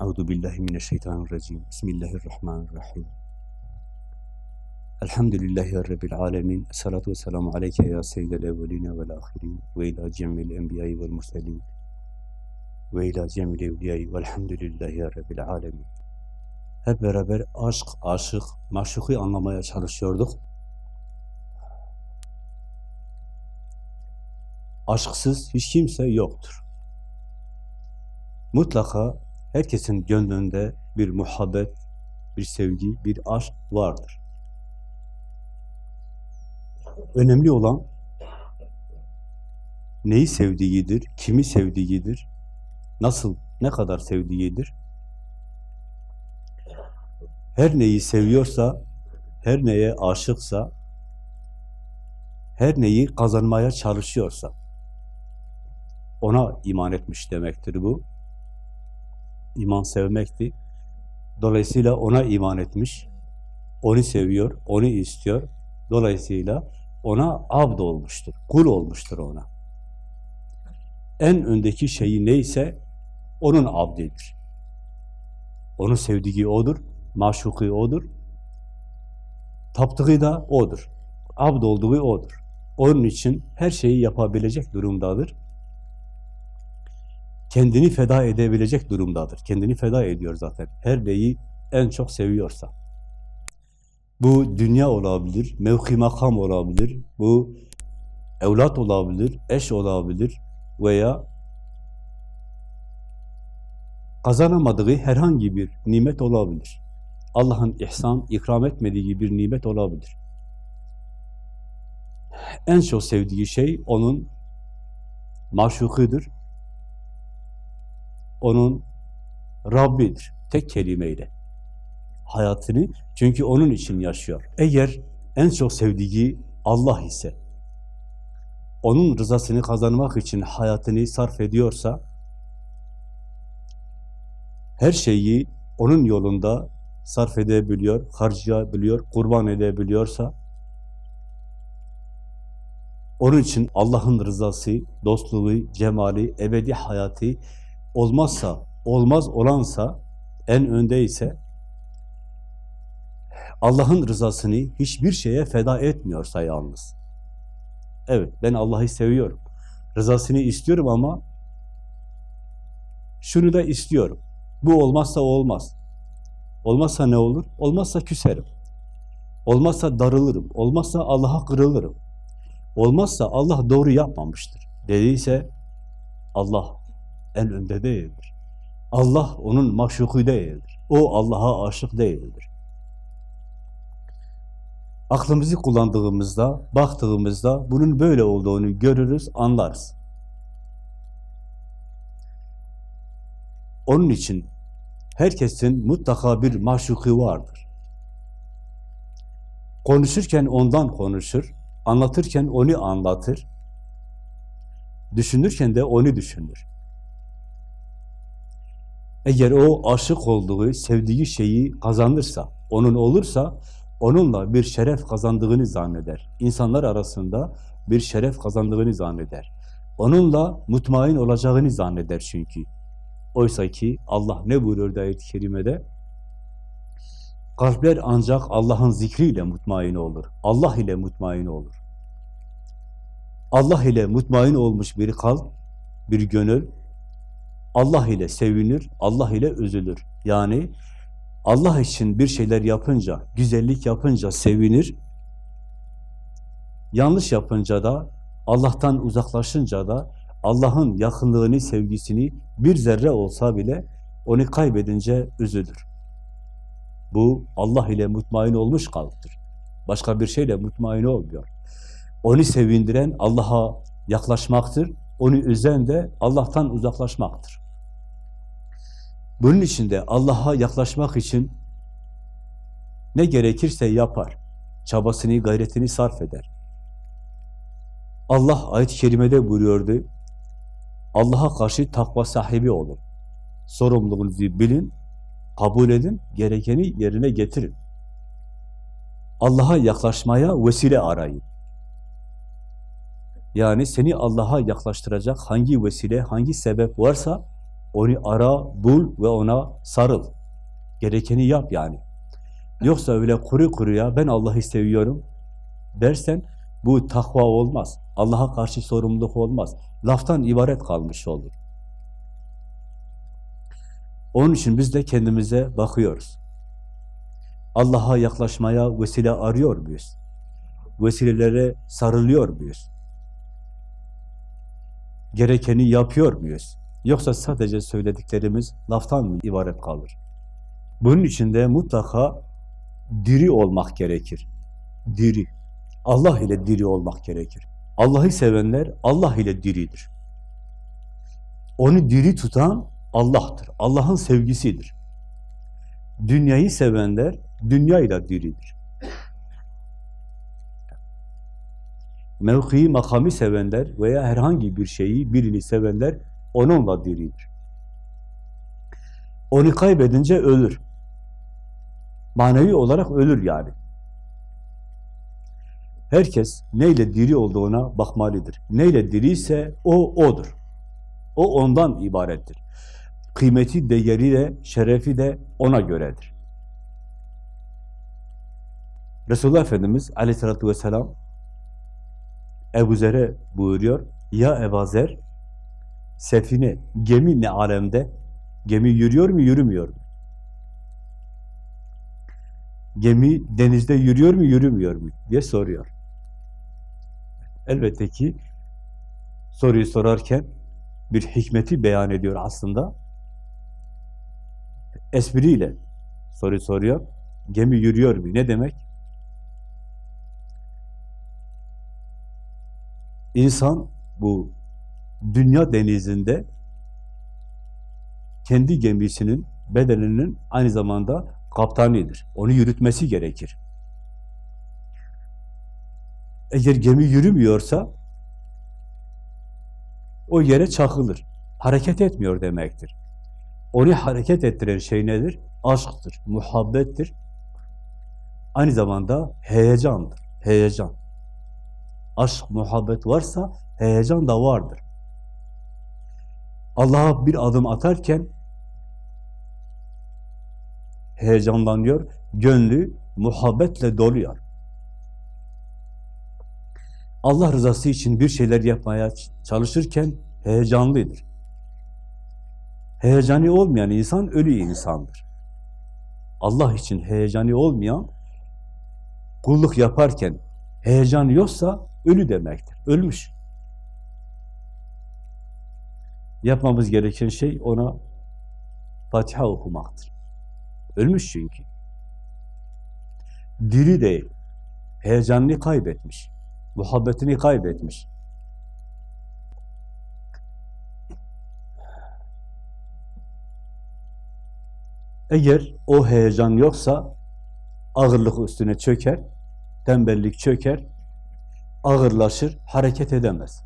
Euzu billahi mineşşeytanirracim. Bismillahirrahmanirrahim. Elhamdülillahi rabbil alamin. Essalatu vesselamu aleyke ya seyyidel evvelin ve'l ahirin ve ila cemil enbiya'i ve'l murselin ve ila cemil evliya'i ve'lhamdülillahi rabbil alamin. Hep beraber aşk, aşık, maşuku anlamaya çalışıyorduk. Aşksız hiç kimse yoktur. Mutlaka herkesin gönlünde bir muhabbet, bir sevgi, bir aşk vardır. Önemli olan neyi sevdiğidir, kimi sevdiğidir, nasıl, ne kadar sevdiğidir. Her neyi seviyorsa, her neye aşıksa, her neyi kazanmaya çalışıyorsa, ona iman etmiş demektir bu. İman sevmekti. Dolayısıyla ona iman etmiş, onu seviyor, onu istiyor. Dolayısıyla ona abd olmuştur, kul olmuştur ona. En öndeki şeyi neyse onun abdidir. Onu sevdiği odur, maşuku odur, taptığı da odur, abd olduğu odur. Onun için her şeyi yapabilecek durumdadır. Kendini feda edebilecek durumdadır. Kendini feda ediyor zaten. Her neyi en çok seviyorsa. Bu dünya olabilir, mevki makam olabilir, bu evlat olabilir, eş olabilir veya kazanamadığı herhangi bir nimet olabilir. Allah'ın ihsan, ikram etmediği bir nimet olabilir. En çok sevdiği şey onun maşukudur, onun Rabbidir, tek kelimeyle. Hayatını, çünkü onun için yaşıyor. Eğer en çok sevdiği Allah ise, onun rızasını kazanmak için hayatını sarf ediyorsa, her şeyi onun yolunda sarf edebiliyor, harcayabiliyor, kurban edebiliyorsa, onun için Allah'ın rızası, dostluğu, cemali, ebedi hayatı olmazsa, olmaz olansa, en öndeyse, Allah'ın rızasını hiçbir şeye feda etmiyorsa yalnız. Evet, ben Allah'ı seviyorum. Rızasını istiyorum ama şunu da istiyorum. Bu olmazsa olmaz. Olmazsa ne olur? Olmazsa küserim. Olmazsa darılırım. Olmazsa Allah'a kırılırım. Olmazsa Allah doğru yapmamıştır. Dediyse Allah en önde değildir. Allah onun maşuku değildir. O Allah'a aşık değildir. Aklımızı kullandığımızda, baktığımızda bunun böyle olduğunu görürüz, anlarız. Onun için herkesin mutlaka bir maşuku vardır. Konuşurken ondan konuşur, anlatırken onu anlatır, düşünürken de onu düşünür. Eğer o aşık olduğu, sevdiği şeyi kazanırsa, onun olursa, onunla bir şeref kazandığını zanneder. İnsanlar arasında bir şeref kazandığını zanneder. Onunla mutmain olacağını zanneder çünkü. Oysa ki Allah ne buyuruyor ayet-i kerimede? Kalpler ancak Allah'ın zikriyle mutmain olur. Allah ile mutmain olur. Allah ile mutmain olmuş bir kalp, bir gönül, Allah ile sevinir, Allah ile üzülür. Yani Allah için bir şeyler yapınca, güzellik yapınca sevinir, yanlış yapınca da, Allah'tan uzaklaşınca da, Allah'ın yakınlığını, sevgisini bir zerre olsa bile onu kaybedince üzülür. Bu Allah ile mutmain olmuş kalptir. Başka bir şeyle mutmain olmuyor. Onu sevindiren Allah'a yaklaşmaktır. Onu üzen de Allah'tan uzaklaşmaktır. Bunun için de Allah'a yaklaşmak için ne gerekirse yapar. Çabasını, gayretini sarf eder. Allah ayet-i kerimede buyuruyordu. Allah'a karşı takva sahibi olun. Sorumluluğunuzu bilin, kabul edin, gerekeni yerine getirin. Allah'a yaklaşmaya vesile arayın. Yani seni Allah'a yaklaştıracak hangi vesile, hangi sebep varsa Onu ara, bul ve ona sarıl. Gerekeni yap yani. Yoksa öyle kuru kuruya ben Allah'ı seviyorum dersen bu takva olmaz. Allah'a karşı sorumluluk olmaz. Laftan ibaret kalmış olur. Onun için biz de kendimize bakıyoruz. Allah'a yaklaşmaya vesile arıyor muyuz? Vesilelere sarılıyor muyuz? Gerekeni yapıyor muyuz? Yoksa sadece söylediklerimiz laftan mı ibaret kalır? Bunun için de mutlaka diri olmak gerekir. Diri. Allah ile diri olmak gerekir. Allah'ı sevenler Allah ile diridir. Onu diri tutan Allah'tır. Allah'ın sevgisidir. Dünyayı sevenler dünyayla diridir. Mevkii, makamı sevenler veya herhangi bir şeyi, birini sevenler onunla diridir. Onu kaybedince ölür. Manevi olarak ölür yani. Herkes neyle diri olduğuna bakmalıdır. Neyle diriyse o odur. O ondan ibarettir. Kıymeti, değeri de, şerefi de ona göredir. Resulullah Efendimiz aleyhissalatü vesselam Ebu Zer'e buyuruyor. Ya Ebu Zer, sefine, gemi ne alemde? Gemi yürüyor mu, yürümüyor mu? Gemi denizde yürüyor mu, yürümüyor mu? diye soruyor. Elbette ki soruyu sorarken bir hikmeti beyan ediyor aslında. Espriyle soru soruyor. Gemi yürüyor mu? Ne demek? İnsan bu dünya denizinde kendi gemisinin, bedeninin aynı zamanda kaptanıdır. Onu yürütmesi gerekir. Eğer gemi yürümüyorsa o yere çakılır. Hareket etmiyor demektir. Onu hareket ettiren şey nedir? Aşktır, muhabbettir. Aynı zamanda heyecandır. Heyecan. Aşk, muhabbet varsa heyecan da vardır. Allah'a bir adım atarken heyecanlanıyor, gönlü muhabbetle doluyor. Allah rızası için bir şeyler yapmaya çalışırken heyecanlıdır. Heyecanı olmayan insan ölü insandır. Allah için heyecanı olmayan kulluk yaparken heyecan yoksa ölü demektir. Ölmüş. Yapmamız gereken şey ona Fatiha okumaktır. Ölmüş çünkü. Diri değil. Heyecanını kaybetmiş. Muhabbetini kaybetmiş. Eğer o heyecan yoksa ağırlık üstüne çöker, tembellik çöker, ağırlaşır, hareket edemez.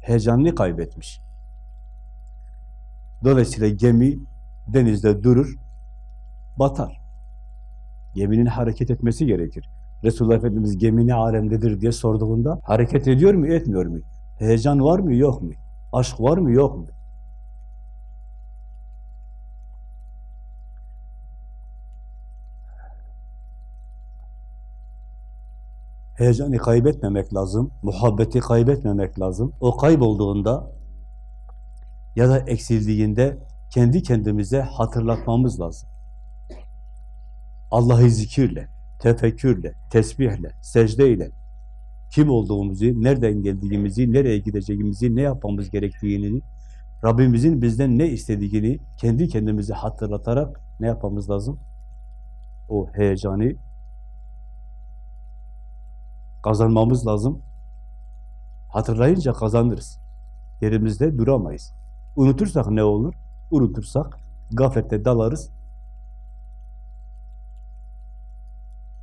Heyecanını kaybetmiş. Dolayısıyla gemi denizde durur, batar. Geminin hareket etmesi gerekir. Resulullah Efendimiz gemi ne alemdedir diye sorduğunda hareket ediyor mu, etmiyor mu? Heyecan var mı, yok mu? Aşk var mı, yok mu? Heyecanı kaybetmemek lazım, muhabbeti kaybetmemek lazım. O kaybolduğunda ya da eksildiğinde kendi kendimize hatırlatmamız lazım. Allah'ı zikirle, tefekkürle, tesbihle, secdeyle kim olduğumuzu, nereden geldiğimizi, nereye gideceğimizi, ne yapmamız gerektiğini, Rabbimizin bizden ne istediğini kendi kendimize hatırlatarak ne yapmamız lazım? O heyecanı kazanmamız lazım. Hatırlayınca kazanırız. Yerimizde duramayız. Unutursak ne olur? Unutursak gaflette dalarız.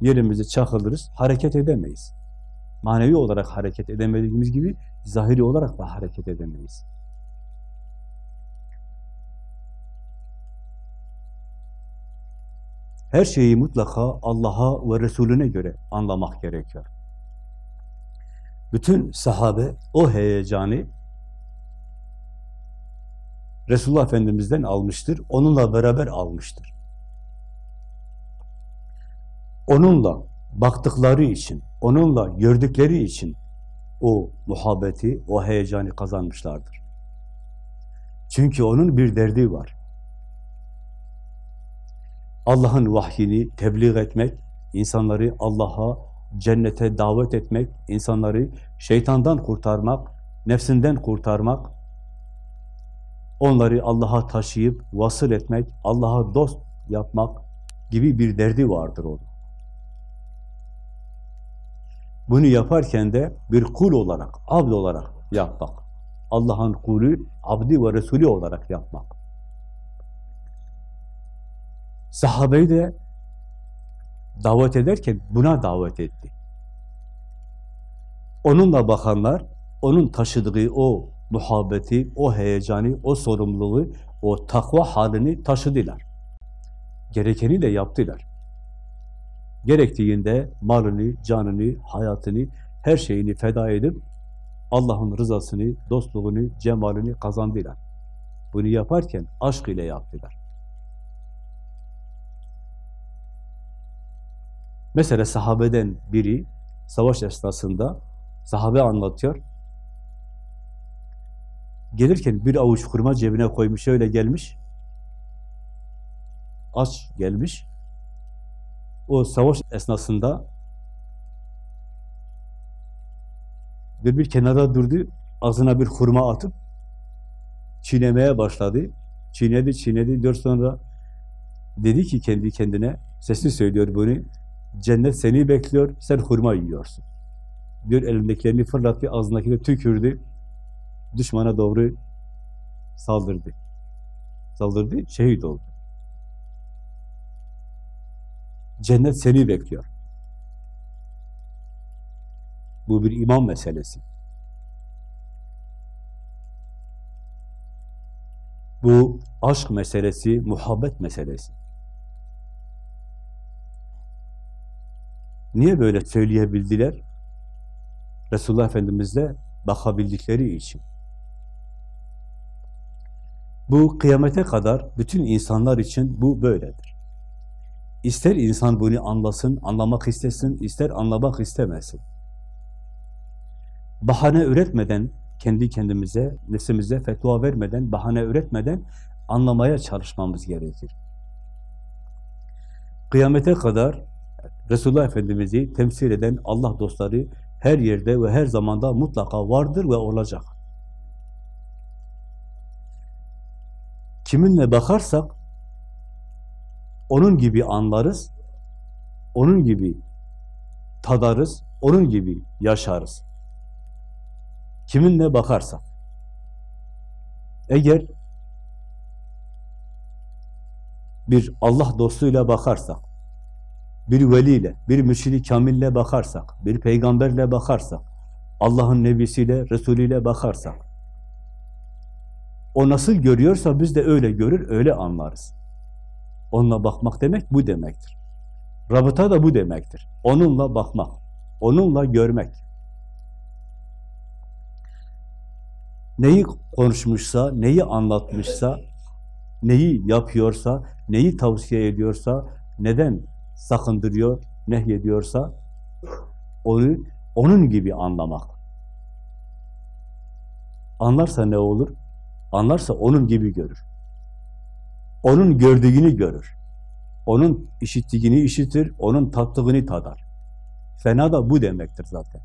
Yerimizi çakılırız, hareket edemeyiz. Manevi olarak hareket edemediğimiz gibi zahiri olarak da hareket edemeyiz. Her şeyi mutlaka Allah'a ve Resulüne göre anlamak gerekiyor. Bütün sahabe o heyecanı Resulullah Efendimiz'den almıştır. Onunla beraber almıştır. Onunla baktıkları için, onunla gördükleri için o muhabbeti, o heyecanı kazanmışlardır. Çünkü onun bir derdi var. Allah'ın vahyini tebliğ etmek, insanları Allah'a, cennete davet etmek, insanları şeytandan kurtarmak, nefsinden kurtarmak, onları Allah'a taşıyıp vasıl etmek, Allah'a dost yapmak gibi bir derdi vardır onun. Bunu yaparken de bir kul olarak, abd olarak yapmak. Allah'ın kulü, abdi ve Resulü olarak yapmak. Sahabeyi de davet ederken buna davet etti. Onunla bakanlar, onun taşıdığı o muhabbeti, o heyecanı, o sorumluluğu, o takva halini taşıdılar. Gerekeni de yaptılar. Gerektiğinde malını, canını, hayatını, her şeyini feda edip Allah'ın rızasını, dostluğunu, cemalini kazandılar. Bunu yaparken aşk ile yaptılar. Mesela sahabeden biri savaş esnasında sahabe anlatıyor. Gelirken bir avuç kurma cebine koymuş, öyle gelmiş. Aç gelmiş. O savaş esnasında bir bir kenara durdu, ağzına bir hurma atıp çiğnemeye başladı. Çiğnedi, çiğnedi, diyor sonra dedi ki kendi kendine, sesli söylüyor bunu, cennet seni bekliyor, sen hurma yiyorsun. Diyor elindekilerini fırlattı, ağzındakini tükürdü, düşmana doğru saldırdı. Saldırdı, şehit oldu. Cennet seni bekliyor. Bu bir iman meselesi. Bu aşk meselesi, muhabbet meselesi. Niye böyle söyleyebildiler? Resulullah Efendimiz'le bakabildikleri için. Bu kıyamete kadar bütün insanlar için bu böyledir. İster insan bunu anlasın, anlamak istesin, ister anlamak istemesin. Bahane üretmeden, kendi kendimize, nefsimize fetva vermeden, bahane üretmeden anlamaya çalışmamız gerekir. Kıyamete kadar Resulullah Efendimiz'i temsil eden Allah dostları her yerde ve her zamanda mutlaka vardır ve olacak. Kiminle bakarsak onun gibi anlarız, onun gibi tadarız, onun gibi yaşarız. Kiminle bakarsak. Eğer bir Allah dostuyla bakarsak, bir veliyle, bir mürşidi kamille bakarsak, bir peygamberle bakarsak, Allah'ın nebisiyle, Resulüyle bakarsak, o nasıl görüyorsa biz de öyle görür, öyle anlarız. Onunla bakmak demek bu demektir. Rabıta da bu demektir. Onunla bakmak, onunla görmek. Neyi konuşmuşsa, neyi anlatmışsa, neyi yapıyorsa, neyi tavsiye ediyorsa, neden sakındırıyor, nehyediyorsa onu onun gibi anlamak. Anlarsa ne olur? Anlarsa onun gibi görür. Onun gördüğünü görür. Onun işittiğini işitir, onun tattığını tadar. Fena da bu demektir zaten.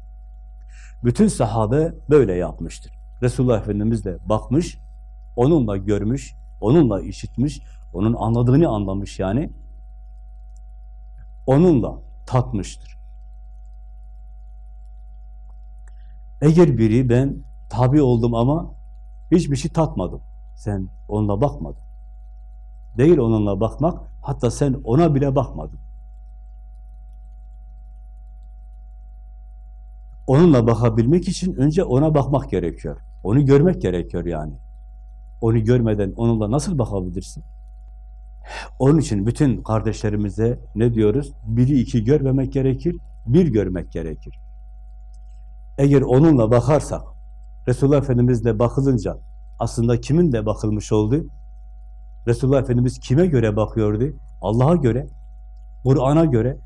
Bütün sahabe böyle yapmıştır. Resulullah Efendimiz de bakmış, onunla görmüş, onunla işitmiş, onun anladığını anlamış yani. Onunla tatmıştır. Eğer biri ben tabi oldum ama hiçbir şey tatmadım. Sen onunla bakmadın. Değil onunla bakmak, hatta sen ona bile bakmadın. Onunla bakabilmek için önce ona bakmak gerekiyor. Onu görmek gerekiyor yani. Onu görmeden onunla nasıl bakabilirsin? Onun için bütün kardeşlerimize ne diyoruz? Biri iki görmemek gerekir, bir görmek gerekir. Eğer onunla bakarsak, Resulullah Efendimizle bakılınca aslında kiminle bakılmış oldu? Resulullah Efendimiz kime göre bakıyordu? Allah'a göre, Kur'an'a göre.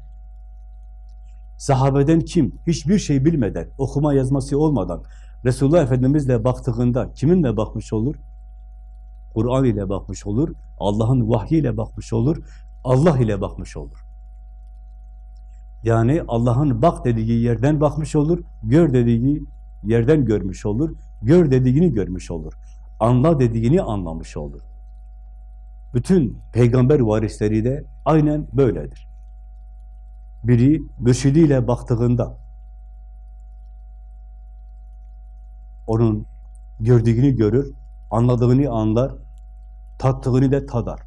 Sahabeden kim? Hiçbir şey bilmeden, okuma yazması olmadan Resulullah Efendimizle baktığında kiminle bakmış olur? Kur'an ile bakmış olur, Allah'ın vahyiyle bakmış olur, Allah ile bakmış olur. Yani Allah'ın bak dediği yerden bakmış olur, gör dediği yerden görmüş olur, gör dediğini görmüş olur, anla dediğini anlamış olur. Bütün peygamber varisleri de aynen böyledir. Biri mürşidiyle baktığında onun gördüğünü görür, anladığını anlar, tattığını da tadar.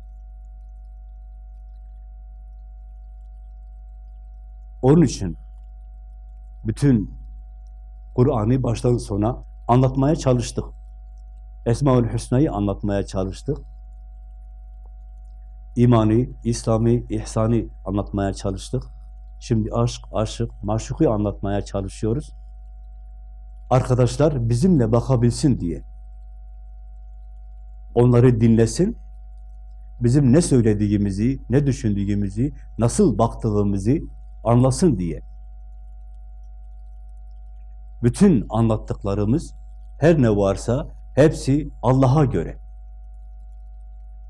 Onun için bütün Kur'an'ı baştan sona anlatmaya çalıştık. Esmaül Hüsna'yı anlatmaya çalıştık. İmanı, İslami, ihsanı anlatmaya çalıştık. Şimdi aşk, aşık, maşuku anlatmaya çalışıyoruz. Arkadaşlar bizimle bakabilsin diye. Onları dinlesin, bizim ne söylediğimizi, ne düşündüğümüzü, nasıl baktığımızı anlasın diye. Bütün anlattıklarımız, her ne varsa hepsi Allah'a göre,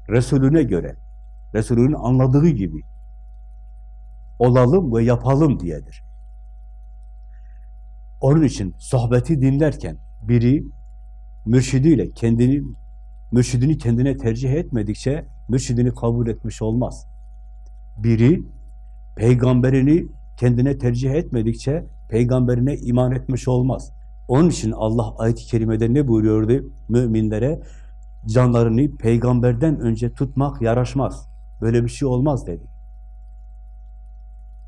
Resulüne göre, Resulünün anladığı gibi olalım ve yapalım diyedir. Onun için sohbeti dinlerken biri mürşidiyle kendini mürşidini kendine tercih etmedikçe mürşidini kabul etmiş olmaz. Biri peygamberini kendine tercih etmedikçe peygamberine iman etmiş olmaz. Onun için Allah ayet-i kerimede ne buyuruyordu? Müminlere canlarını peygamberden önce tutmak yaraşmaz. Böyle bir şey olmaz dedi.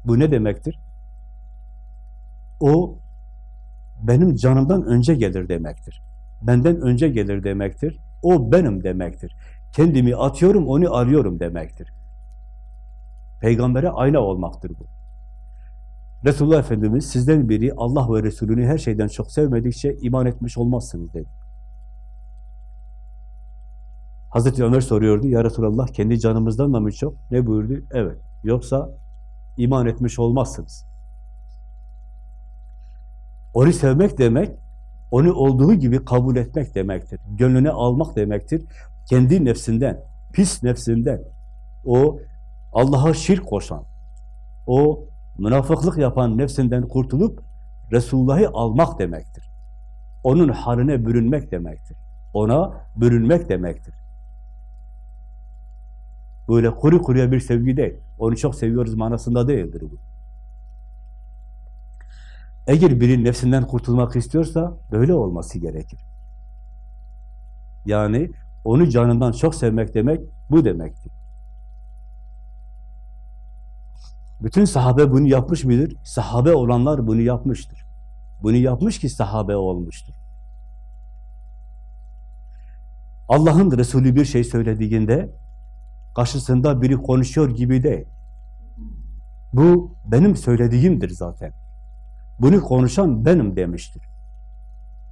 Bu ne demektir? O benim canımdan önce gelir demektir. Benden önce gelir demektir. O benim demektir. Kendimi atıyorum, onu arıyorum demektir. Peygambere ayna olmaktır bu. Resulullah Efendimiz sizden biri Allah ve Resulünü her şeyden çok sevmedikçe iman etmiş olmazsınız dedi. Hazreti Ömer soruyordu, Ya Resulallah kendi canımızdan da mı çok? Ne buyurdu? Evet. Yoksa iman etmiş olmazsınız. Onu sevmek demek, onu olduğu gibi kabul etmek demektir. Gönlüne almak demektir. Kendi nefsinden, pis nefsinden, o Allah'a şirk koşan, o münafıklık yapan nefsinden kurtulup Resulullah'ı almak demektir. Onun haline bürünmek demektir. Ona bürünmek demektir. Böyle kuru kuruya bir sevgi değil. Onu çok seviyoruz manasında değildir bu. Eğer biri nefsinden kurtulmak istiyorsa böyle olması gerekir. Yani onu canından çok sevmek demek bu demektir. Bütün sahabe bunu yapmış mıdır? Sahabe olanlar bunu yapmıştır. Bunu yapmış ki sahabe olmuştur. Allah'ın Resulü bir şey söylediğinde karşısında biri konuşuyor gibi değil. Bu benim söylediğimdir zaten. Bunu konuşan benim demiştir.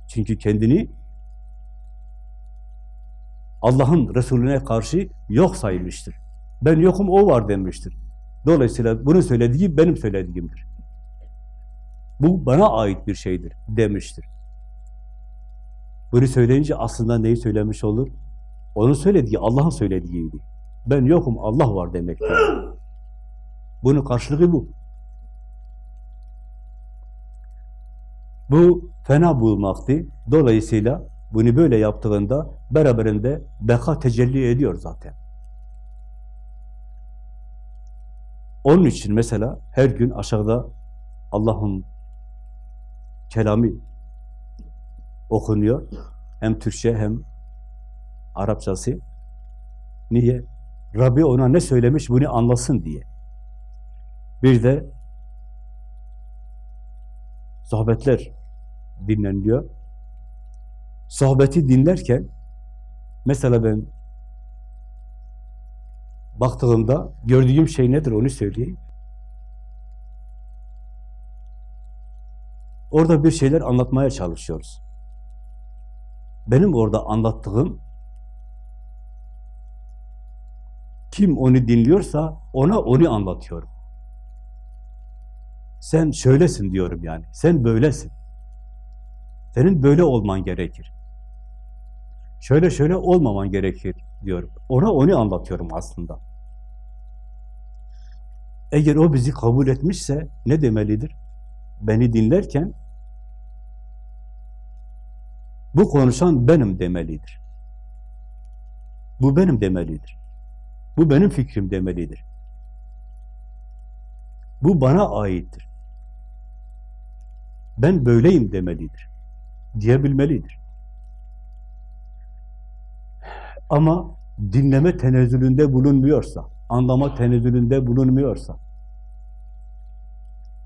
Çünkü kendini Allah'ın Resulüne karşı yok saymıştır. Ben yokum, o var demiştir. Dolayısıyla bunu söylediği benim söylediğimdir. Bu bana ait bir şeydir demiştir. Bunu söyleyince aslında neyi söylemiş olur? Onun söylediği Allah'ın söylediğiydi. Ben yokum, Allah var demektir. Bunun karşılığı bu. Bu fena bulmaktı. Dolayısıyla bunu böyle yaptığında beraberinde beka tecelli ediyor zaten. Onun için mesela her gün aşağıda Allah'ın kelamı okunuyor. Hem Türkçe hem Arapçası. Niye? Rabbi ona ne söylemiş bunu anlasın diye. Bir de sohbetler dinleniliyor. Sohbeti dinlerken mesela ben baktığımda gördüğüm şey nedir onu söyleyeyim. Orada bir şeyler anlatmaya çalışıyoruz. benim orada anlattığım kim onu dinliyorsa ona onu anlatıyorum. Sen şöylesin diyorum yani. Sen böylesin. Senin böyle olman gerekir. Şöyle şöyle olmaman gerekir diyorum. Ona onu anlatıyorum aslında. Eğer o bizi kabul etmişse ne demelidir? Beni dinlerken bu konuşan benim demelidir. Bu benim demelidir. Bu benim fikrim demelidir. Bu bana aittir. Ben böyleyim demelidir. Diyebilmelidir. Ama dinleme tenezzülünde bulunmuyorsa, anlama tenezzülünde bulunmuyorsa,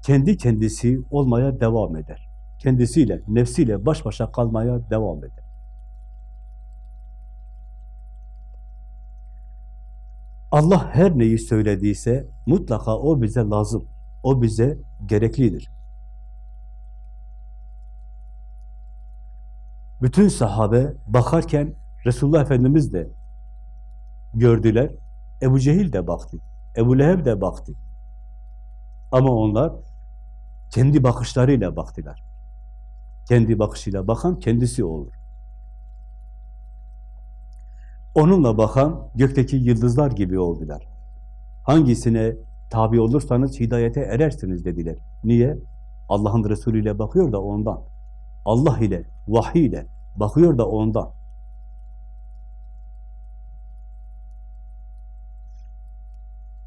kendi kendisi olmaya devam eder. Kendisiyle, nefsiyle baş başa kalmaya devam eder. Allah her neyi söylediyse mutlaka o bize lazım. O bize gereklidir. Bütün sahabe bakarken Resulullah Efendimiz de gördüler. Ebu Cehil de baktı. Ebu Leheb de baktı. Ama onlar kendi bakışlarıyla baktılar. Kendi bakışıyla bakan kendisi olur. Onunla bakan gökteki yıldızlar gibi oldular. Hangisine tabi olursanız hidayete erersiniz dediler. Niye? Allah'ın Resulü ile bakıyor da ondan. Allah ile, vahiy ile bakıyor da ondan.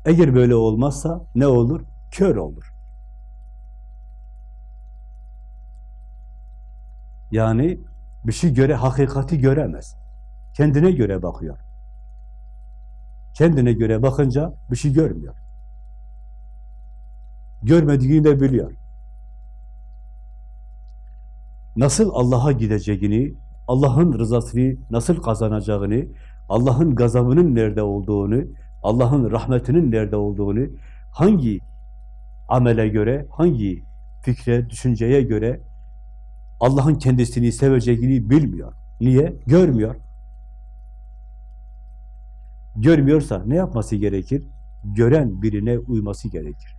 Eğer böyle olmazsa ne olur? Kör olur. Yani bir şey göre, hakikati göremez. Kendine göre bakıyor. Kendine göre bakınca bir şey görmüyor. Görmediğini de biliyor. Nasıl Allah'a gideceğini, Allah'ın rızasını nasıl kazanacağını, Allah'ın gazabının nerede olduğunu, Allah'ın rahmetinin nerede olduğunu, hangi amele göre, hangi fikre, düşünceye göre Allah'ın kendisini seveceğini bilmiyor. Niye? Görmüyor. Görmüyorsa ne yapması gerekir? Gören birine uyması gerekir.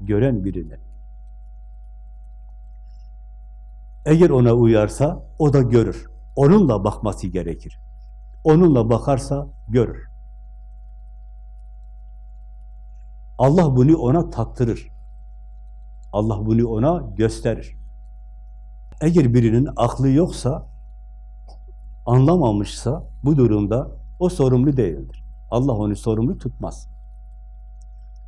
Gören birine. Eğer ona uyarsa o da görür. Onunla bakması gerekir. Onunla bakarsa görür. Allah bunu ona tattırır. Allah bunu ona gösterir. Eğer birinin aklı yoksa, anlamamışsa bu durumda o sorumlu değildir. Allah onu sorumlu tutmaz.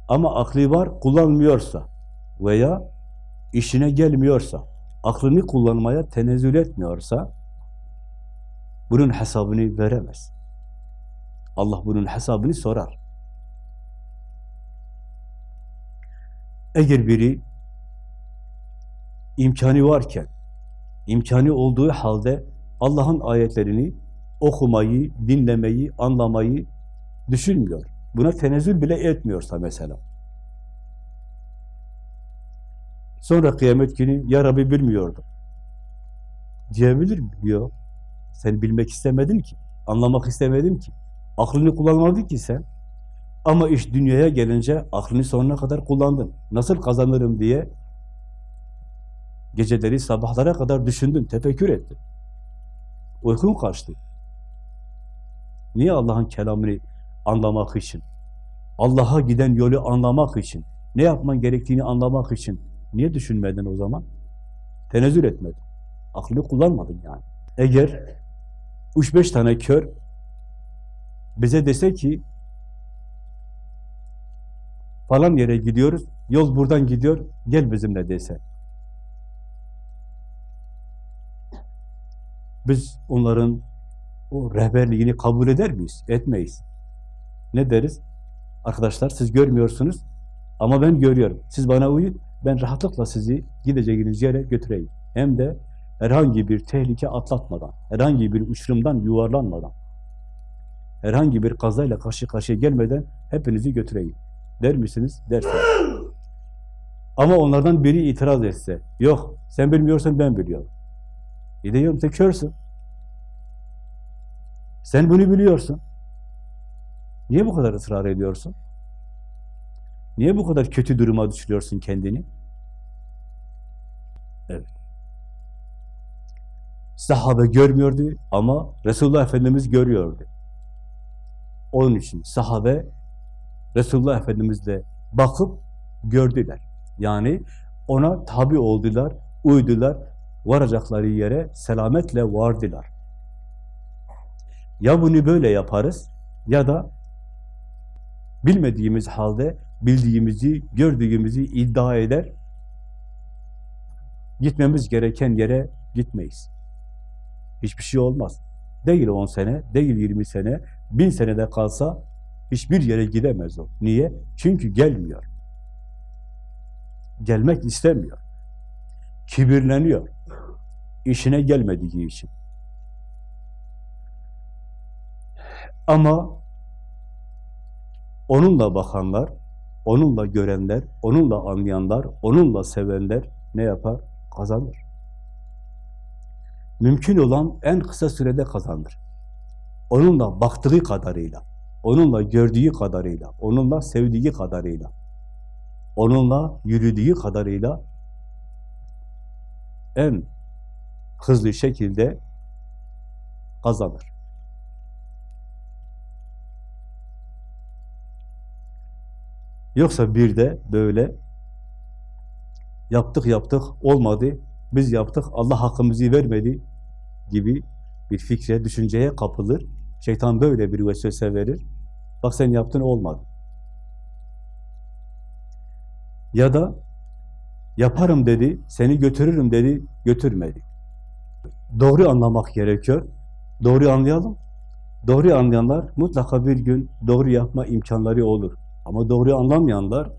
Ama aklı var, kullanmıyorsa veya işine gelmiyorsa, aklını kullanmaya tenezzül etmiyorsa bunun hesabını veremez. Allah bunun hesabını sorar. Eğer biri imkanı varken, imkanı olduğu halde Allah'ın ayetlerini okumayı, dinlemeyi, anlamayı düşünmüyor. Buna tenezzül bile etmiyorsa mesela. Sonra kıyamet günü, Ya Rabbi bilmiyordum. Diyebilir mi? Yok. Sen bilmek istemedin ki. Anlamak istemedin ki. Aklını kullanmadın ki sen. Ama iş dünyaya gelince aklını sonuna kadar kullandın. Nasıl kazanırım diye geceleri sabahlara kadar düşündün, tefekkür ettin. Uykun kaçtı. Niye Allah'ın kelamını anlamak için? Allah'a giden yolu anlamak için, ne yapman gerektiğini anlamak için niye düşünmedin o zaman? Tenezzül etmedin. Aklını kullanmadın yani. Eğer üç beş tane kör bize dese ki falan yere gidiyoruz, yol buradan gidiyor, gel bizimle dese. Biz onların o rehberliğini kabul eder miyiz? Etmeyiz. Ne deriz? Arkadaşlar siz görmüyorsunuz ama ben görüyorum. Siz bana uyun, ben rahatlıkla sizi gideceğiniz yere götüreyim. Hem de herhangi bir tehlike atlatmadan, herhangi bir uçurumdan yuvarlanmadan, herhangi bir kazayla karşı karşıya gelmeden hepinizi götüreyim. Der misiniz? Dersiniz. Ama onlardan biri itiraz etse, yok sen bilmiyorsun ben biliyorum. E diyorum sen körsün. Sen bunu biliyorsun. Niye bu kadar ısrar ediyorsun? Niye bu kadar kötü duruma düşürüyorsun kendini? Evet. Sahabe görmüyordu ama Resulullah Efendimiz görüyordu. Onun için sahabe Resulullah Efendimiz'le bakıp gördüler. Yani ona tabi oldular, uydular, varacakları yere selametle vardılar. Ya bunu böyle yaparız ya da bilmediğimiz halde bildiğimizi, gördüğümüzü iddia eder, gitmemiz gereken yere gitmeyiz. Hiçbir şey olmaz. Değil 10 sene, değil 20 sene, bin senede kalsa hiçbir yere gidemez o. Niye? Çünkü gelmiyor. Gelmek istemiyor. Kibirleniyor. İşine gelmediği için. Ama onunla bakanlar, onunla görenler, onunla anlayanlar, onunla sevenler ne yapar? Kazanır. Mümkün olan en kısa sürede kazanır. Onunla baktığı kadarıyla, onunla gördüğü kadarıyla, onunla sevdiği kadarıyla, onunla yürüdüğü kadarıyla en hızlı şekilde kazanır. Yoksa bir de böyle yaptık yaptık olmadı, biz yaptık Allah hakkımızı vermedi gibi bir fikre, düşünceye kapılır. Şeytan böyle bir vesvese verir. Bak sen yaptın olmadı. Ya da yaparım dedi, seni götürürüm dedi, götürmedi. Doğru anlamak gerekiyor. Doğru anlayalım. Doğru anlayanlar mutlaka bir gün doğru yapma imkanları olur. Ama doğru anlamayanlar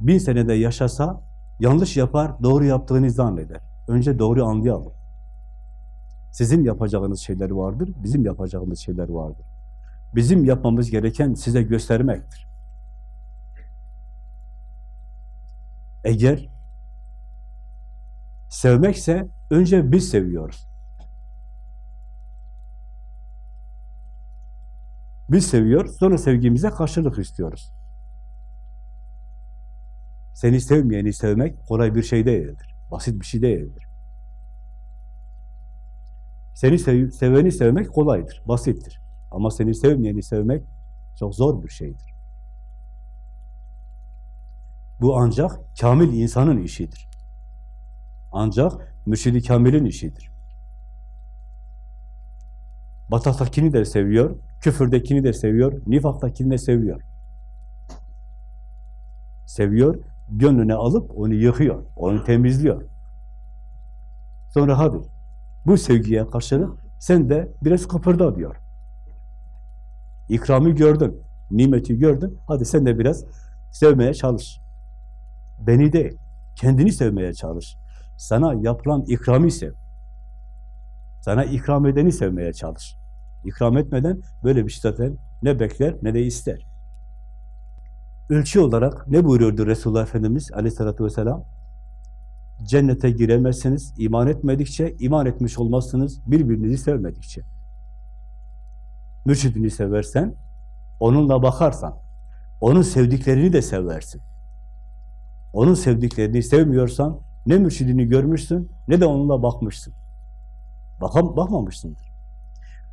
bin senede yaşasa yanlış yapar, doğru yaptığını zanneder. Önce doğru anlayalım. Sizin yapacağınız şeyler vardır, bizim yapacağımız şeyler vardır. Bizim yapmamız gereken size göstermektir. Eğer sevmekse önce biz seviyoruz. Biz seviyoruz, sonra sevgimize karşılık istiyoruz. Seni sevmeyeni sevmek kolay bir şey değildir. Basit bir şey değildir. Seni sev seveni sevmek kolaydır, basittir. Ama seni sevmeyeni sevmek çok zor bir şeydir. Bu ancak kamil insanın işidir. Ancak mürşidi kamilin işidir. Bataktakini de seviyor, küfürdekini de seviyor, nifaktakini de seviyor. Seviyor, gönlüne alıp onu yıkıyor, onu temizliyor. Sonra hadi, bu sevgiye karşılık sen de biraz kıpırda diyor. İkramı gördün, nimeti gördün, hadi sen de biraz sevmeye çalış. Beni değil, kendini sevmeye çalış. Sana yapılan ikrami sev. Sana ikram edeni sevmeye çalış. İkram etmeden böyle bir şey zaten ne bekler ne de ister. Ölçü olarak ne buyuruyordu Resulullah Efendimiz aleyhissalatü vesselam? Cennete giremezsiniz iman etmedikçe, iman etmiş olmazsınız birbirinizi sevmedikçe. Mürşidini seversen, onunla bakarsan, onun sevdiklerini de seversin. Onun sevdiklerini sevmiyorsan, ne mürşidini görmüşsün, ne de onunla bakmışsın. Bakam, bakmamışsındır.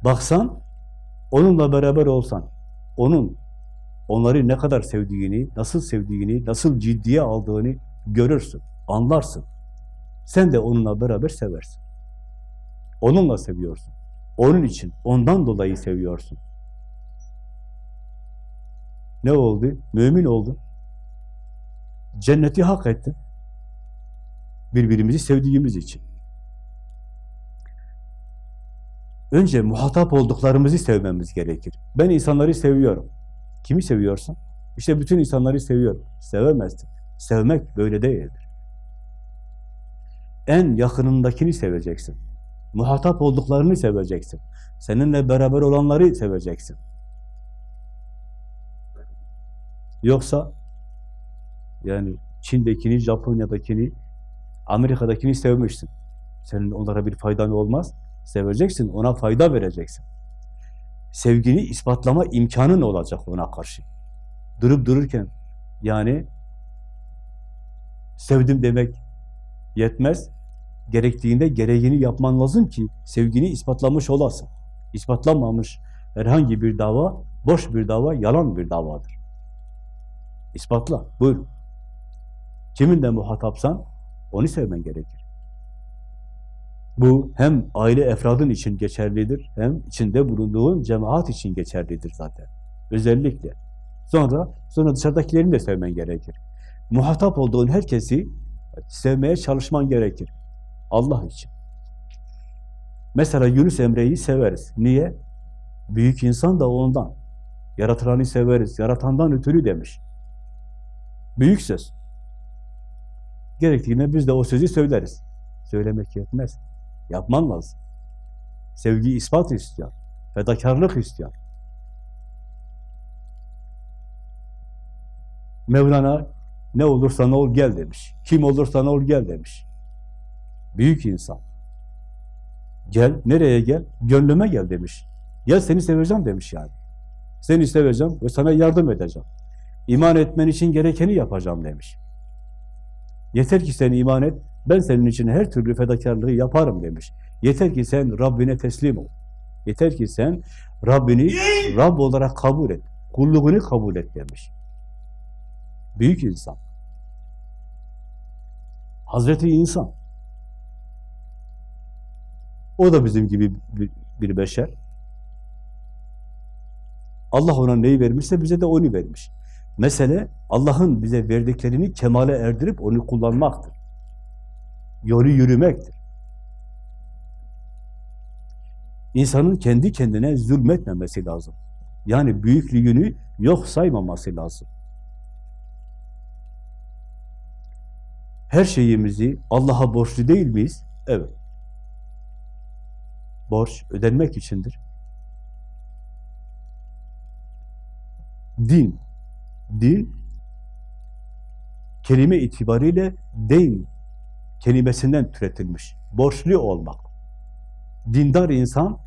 Baksan, onunla beraber olsan, onun onları ne kadar sevdiğini, nasıl sevdiğini, nasıl ciddiye aldığını görürsün, anlarsın. Sen de onunla beraber seversin. Onunla seviyorsun. Onun için, ondan dolayı seviyorsun. Ne oldu? Mümin oldun. Cenneti hak ettin. Birbirimizi sevdiğimiz için. Önce muhatap olduklarımızı sevmemiz gerekir. Ben insanları seviyorum. Kimi seviyorsun? İşte bütün insanları seviyorum. Sevemezsin. Sevmek böyle değildir. En yakınındakini seveceksin. Muhatap olduklarını seveceksin. Seninle beraber olanları seveceksin. Yoksa yani Çin'dekini, Japonya'dakini, Amerika'dakini sevmişsin. Senin onlara bir faydan olmaz. Seveceksin, ona fayda vereceksin. sevgini ispatlama imkanın olacak ona karşı. Durup dururken yani sevdim demek yetmez. Gerektiğinde gereğini yapman lazım ki sevgini ispatlamış olasın. İspatlanmamış herhangi bir dava boş bir dava, yalan bir davadır. İspatla, buyur. Kiminle muhatapsan onu sevmen gerekir. Bu hem aile efradın için geçerlidir, hem içinde bulunduğun cemaat için geçerlidir zaten. Özellikle. Sonra, sonra dışarıdakilerini de sevmen gerekir. Muhatap olduğun herkesi sevmeye çalışman gerekir. Allah için. Mesela Yunus Emre'yi severiz. Niye? Büyük insan da ondan. Yaratılanı severiz, yaratandan ötürü demiş. Büyük söz. Gerektiğinde biz de o sözü söyleriz. Söylemek yetmez. Yapman lazım. Sevgi ispat istiyor. Fedakarlık istiyor. Mevlana ne olursan ol gel demiş. Kim olursan ol gel demiş. Büyük insan. Gel, nereye gel? Gönlüme gel demiş. Gel seni seveceğim demiş yani. Seni seveceğim ve sana yardım edeceğim. İman etmen için gerekeni yapacağım demiş. Yeter ki sen iman et, ben senin için her türlü fedakarlığı yaparım demiş. Yeter ki sen Rabbine teslim ol. Yeter ki sen Rabbini Rab olarak kabul et. Kulluğunu kabul et demiş. Büyük insan. Hazreti insan. O da bizim gibi bir, bir beşer. Allah ona neyi vermişse bize de onu vermiş. Mesele Allah'ın bize verdiklerini kemale erdirip onu kullanmaktır. Yolu yürümektir. İnsanın kendi kendine zulmetmemesi lazım. Yani büyüklüğünü yok saymaması lazım. Her şeyimizi Allah'a borçlu değil miyiz? Evet. Borç ödenmek içindir. Din, din kelime itibariyle deyn kelimesinden türetilmiş. Borçlu olmak. Dindar insan,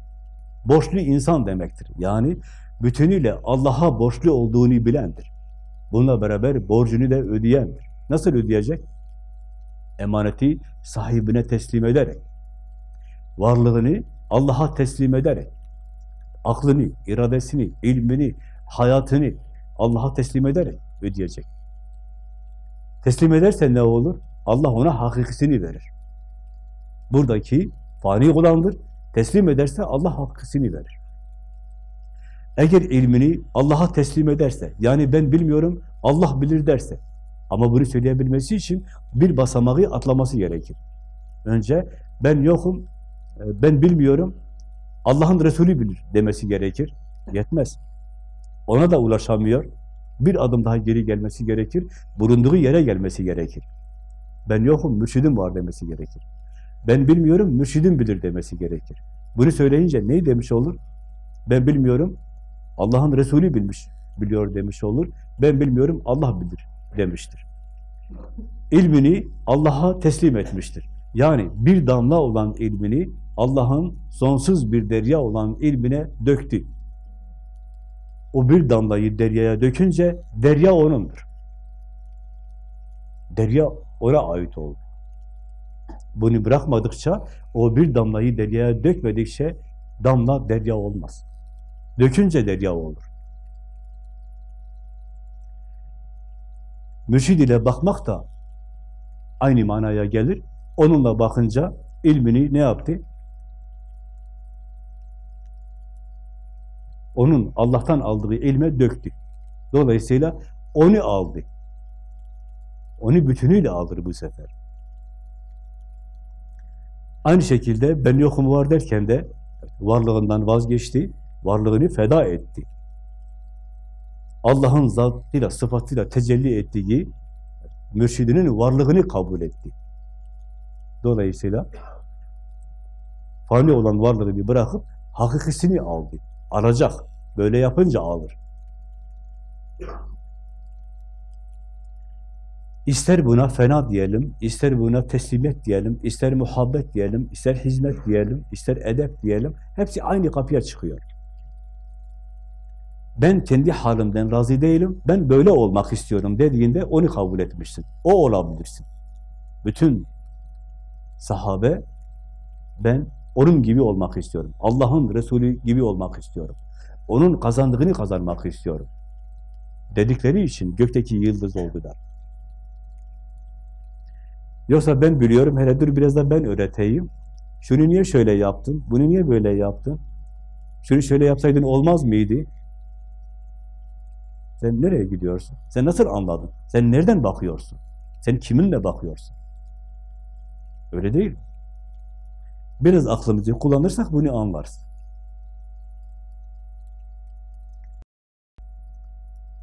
borçlu insan demektir. Yani bütünüyle Allah'a borçlu olduğunu bilendir. Bununla beraber borcunu da ödeyendir. Nasıl ödeyecek? Emaneti sahibine teslim ederek, varlığını Allah'a teslim ederek, aklını, iradesini, ilmini, hayatını Allah'a teslim ederek ödeyecek. Teslim ederse ne olur? Allah ona hakikisini verir. Buradaki fani olandır. Teslim ederse Allah hakikisini verir. Eğer ilmini Allah'a teslim ederse, yani ben bilmiyorum, Allah bilir derse, ama bunu söyleyebilmesi için bir basamağı atlaması gerekir. Önce ben yokum, ben bilmiyorum, Allah'ın Resulü bilir demesi gerekir. Yetmez. Ona da ulaşamıyor. Bir adım daha geri gelmesi gerekir. Bulunduğu yere gelmesi gerekir. Ben yokum, mürşidim var demesi gerekir. Ben bilmiyorum, mürşidim bilir demesi gerekir. Bunu söyleyince ne demiş olur? Ben bilmiyorum, Allah'ın Resulü bilmiş, biliyor demiş olur. Ben bilmiyorum, Allah bilir demiştir. İlmini Allah'a teslim etmiştir. Yani bir damla olan ilmini Allah'ın sonsuz bir derya olan ilmine döktü. O bir damlayı deryaya dökünce derya onundur. Derya ona ait oldu. Bunu bırakmadıkça, o bir damlayı deryaya dökmedikçe damla derya olmaz. Dökünce derya olur. Mürşid ile bakmak da aynı manaya gelir. Onunla bakınca ilmini ne yaptı? Onun Allah'tan aldığı ilme döktü. Dolayısıyla onu aldı. Onu bütünüyle alır bu sefer. Aynı şekilde ben yokum var derken de varlığından vazgeçti, varlığını feda etti. Allah'ın zatıyla, sıfatıyla tecelli ettiği mürşidinin varlığını kabul etti. Dolayısıyla fani olan varlığını bırakıp hakikisini aldı. Alacak. Böyle yapınca alır. İster buna fena diyelim, ister buna teslimiyet diyelim, ister muhabbet diyelim, ister hizmet diyelim, ister edep diyelim. Hepsi aynı kapıya çıkıyor. ben kendi halimden razı değilim, ben böyle olmak istiyorum dediğinde onu kabul etmişsin. O olabilirsin. Bütün sahabe ben onun gibi olmak istiyorum. Allah'ın Resulü gibi olmak istiyorum. Onun kazandığını kazanmak istiyorum. Dedikleri için gökteki yıldız oldular. Yoksa ben biliyorum, hele dur biraz da ben öğreteyim. Şunu niye şöyle yaptın, bunu niye böyle yaptın? Şunu şöyle yapsaydın olmaz mıydı? Sen nereye gidiyorsun? Sen nasıl anladın? Sen nereden bakıyorsun? Sen kiminle bakıyorsun? Öyle değil. Biraz aklımızı kullanırsak bunu anlarız.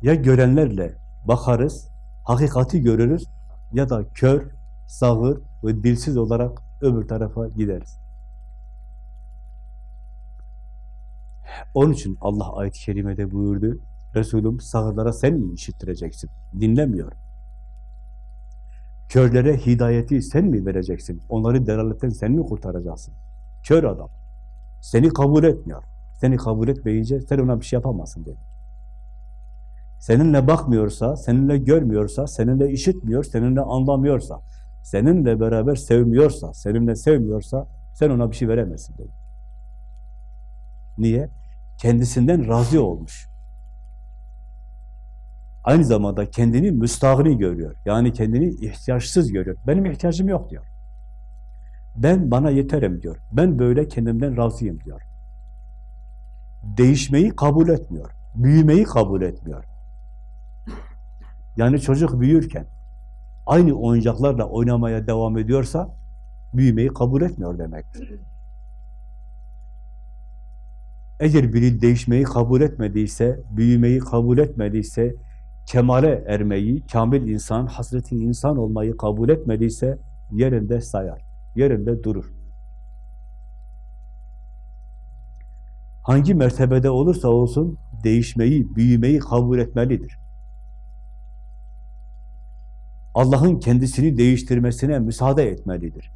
Ya görenlerle bakarız, hakikati görürüz ya da kör, sağır ve dilsiz olarak öbür tarafa gideriz. Onun için Allah ayet-i kerimede buyurdu, Resulüm sağırlara sen mi işittireceksin? Dinlemiyor. Körlere hidayeti sen mi vereceksin? Onları delaletten sen mi kurtaracaksın? Kör adam. Seni kabul etmiyor. Seni kabul etmeyince sen ona bir şey yapamazsın dedi. Seninle bakmıyorsa, seninle görmüyorsa, seninle işitmiyor, seninle anlamıyorsa, seninle beraber sevmiyorsa, seninle sevmiyorsa sen ona bir şey veremezsin dedi. Niye? Kendisinden razı olmuş. Aynı zamanda kendini müstahni görüyor. Yani kendini ihtiyaçsız görüyor. Benim ihtiyacım yok diyor. Ben bana yeterim diyor. Ben böyle kendimden razıyım diyor. Değişmeyi kabul etmiyor. Büyümeyi kabul etmiyor. Yani çocuk büyürken aynı oyuncaklarla oynamaya devam ediyorsa büyümeyi kabul etmiyor demektir. Eğer biri değişmeyi kabul etmediyse, büyümeyi kabul etmediyse, kemale ermeyi, kamil insan, hasreti insan olmayı kabul etmediyse yerinde sayar, yerinde durur. Hangi mertebede olursa olsun değişmeyi, büyümeyi kabul etmelidir. Allah'ın kendisini değiştirmesine müsaade etmelidir.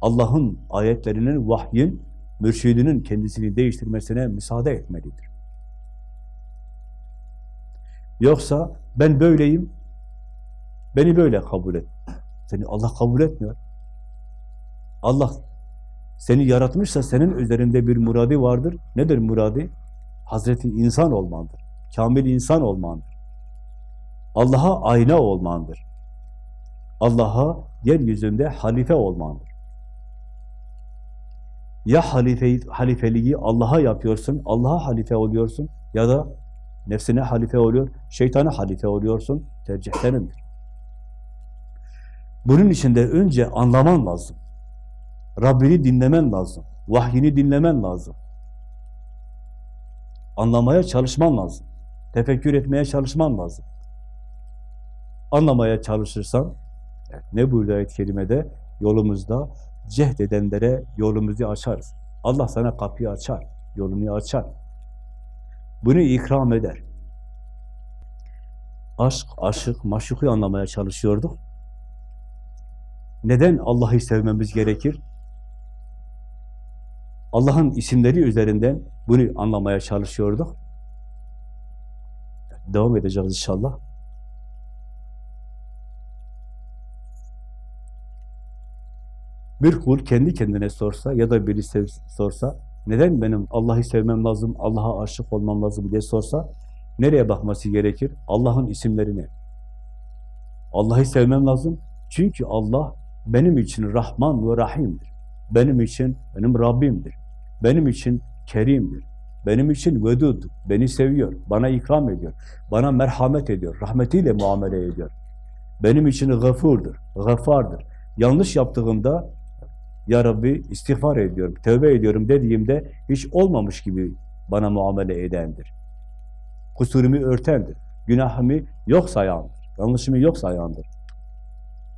Allah'ın ayetlerinin, vahyin, mürşidinin kendisini değiştirmesine müsaade etmelidir. Yoksa ben böyleyim, beni böyle kabul et. Seni Allah kabul etmiyor. Allah seni yaratmışsa senin üzerinde bir muradi vardır. Nedir muradi? Hazreti insan olmandır. Kamil insan olmandır. Allah'a ayna olmandır. Allah'a yeryüzünde halife olmandır. Ya halife, halifeliği Allah'a yapıyorsun, Allah'a halife oluyorsun ya da nefsine halife oluyor, şeytana halife oluyorsun, tercih. Bunun için de önce anlaman lazım. Rabbini dinlemen lazım. Vahyini dinlemen lazım. Anlamaya çalışman lazım. Tefekkür etmeye çalışman lazım. Anlamaya çalışırsan, evet, ne buyurdu ayet-i kerimede? Yolumuzda cehd edenlere yolumuzu açarız. Allah sana kapıyı açar, yolunu açar. Bunu ikram eder. Aşk, aşık, maşuku anlamaya çalışıyorduk. Neden Allah'ı sevmemiz gerekir? Allah'ın isimleri üzerinden bunu anlamaya çalışıyorduk. Devam edeceğiz inşallah. Bir kul kendi kendine sorsa ya da biri sorsa neden benim Allah'ı sevmem lazım, Allah'a aşık olmam lazım diye sorsa nereye bakması gerekir? Allah'ın isimlerine. Allah'ı sevmem lazım çünkü Allah benim için Rahman ve Rahim'dir. Benim için benim Rabbimdir. Benim için Kerim'dir. Benim için Vedud, beni seviyor, bana ikram ediyor, bana merhamet ediyor, rahmetiyle muamele ediyor. Benim için gafurdur, gafardır. Yanlış yaptığımda ya Rabbi istiğfar ediyorum, tövbe ediyorum dediğimde hiç olmamış gibi bana muamele edendir. Kusurumu örtendir, günahımı yok sayandır, yanlışımı yok sayandır.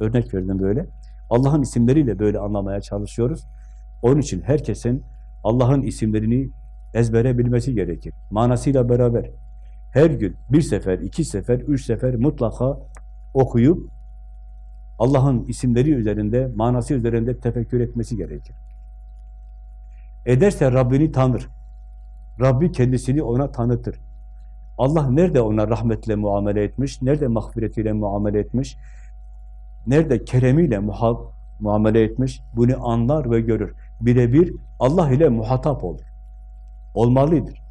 Örnek verdim böyle. Allah'ın isimleriyle böyle anlamaya çalışıyoruz. Onun için herkesin Allah'ın isimlerini ezbere bilmesi gerekir. Manasıyla beraber. Her gün bir sefer, iki sefer, üç sefer mutlaka okuyup Allah'ın isimleri üzerinde, manası üzerinde tefekkür etmesi gerekir. Ederse Rabbini tanır. Rabbi kendisini ona tanıtır. Allah nerede ona rahmetle muamele etmiş, nerede mağfiretiyle muamele etmiş, nerede keremiyle muamele etmiş, bunu anlar ve görür. Birebir Allah ile muhatap olur. Olmalıdır.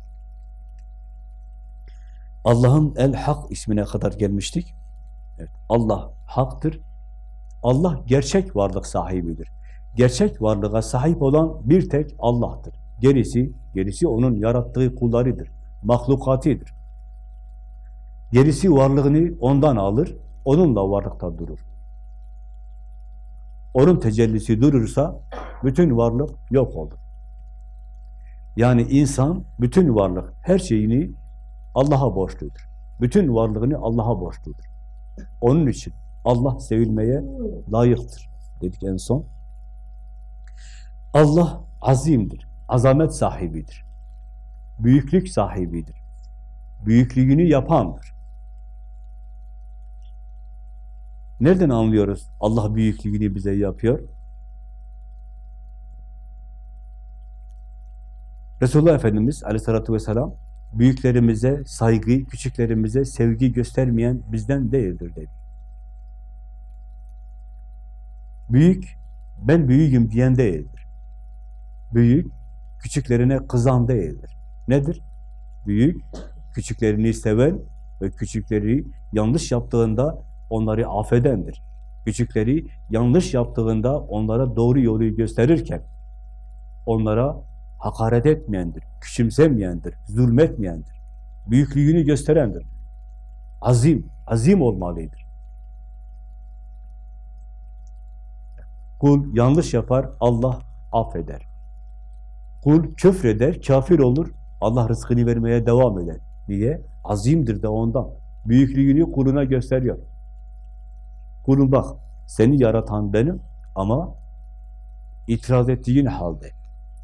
Allah'ın El-Hak ismine kadar gelmiştik. Evet, Allah haktır. Allah gerçek varlık sahibidir. Gerçek varlığa sahip olan bir tek Allah'tır. Gerisi, gerisi onun yarattığı kullarıdır. Mahlukatidir. Gerisi varlığını ondan alır, onunla varlıkta durur. Onun tecellisi durursa bütün varlık yok olur. Yani insan bütün varlık, her şeyini Allah'a borçludur. Bütün varlığını Allah'a borçludur. Onun için Allah sevilmeye layıktır dedik en son. Allah azimdir, azamet sahibidir. Büyüklük sahibidir. Büyüklüğünü yapandır. Nereden anlıyoruz Allah büyüklüğünü bize yapıyor? Resulullah Efendimiz aleyhissalatü vesselam büyüklerimize saygı, küçüklerimize sevgi göstermeyen bizden değildir dedi. Büyük, ben büyüğüm diyen değildir. Büyük, küçüklerine kızan değildir. Nedir? Büyük, küçüklerini seven ve küçükleri yanlış yaptığında onları affedendir. Küçükleri yanlış yaptığında onlara doğru yolu gösterirken onlara hakaret etmeyendir, küçümsemeyendir, zulmetmeyendir. Büyüklüğünü gösterendir. Azim, azim olmalıdır. Kul yanlış yapar, Allah affeder. Kul küfreder, kafir olur, Allah rızkını vermeye devam eder. Niye? Azimdir de ondan. Büyüklüğünü kuluna gösteriyor. Kulum bak, seni yaratan benim ama itiraz ettiğin halde,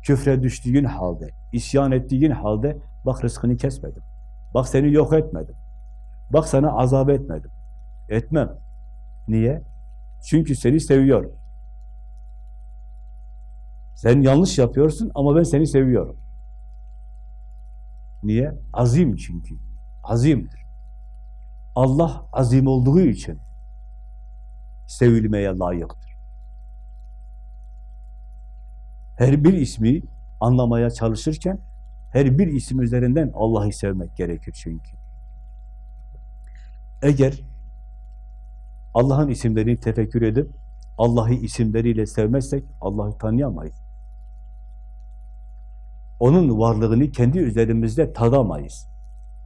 küfre düştüğün halde, isyan ettiğin halde bak rızkını kesmedim. Bak seni yok etmedim. Bak sana azap etmedim. Etmem. Niye? Çünkü seni seviyorum. Sen yanlış yapıyorsun ama ben seni seviyorum. Niye? Azim çünkü. Azimdir. Allah azim olduğu için sevilmeye layıktır. Her bir ismi anlamaya çalışırken her bir isim üzerinden Allah'ı sevmek gerekir çünkü. Eğer Allah'ın isimlerini tefekkür edip Allah'ı isimleriyle sevmezsek Allah'ı tanıyamayız. Onun varlığını kendi üzerimizde tadamayız.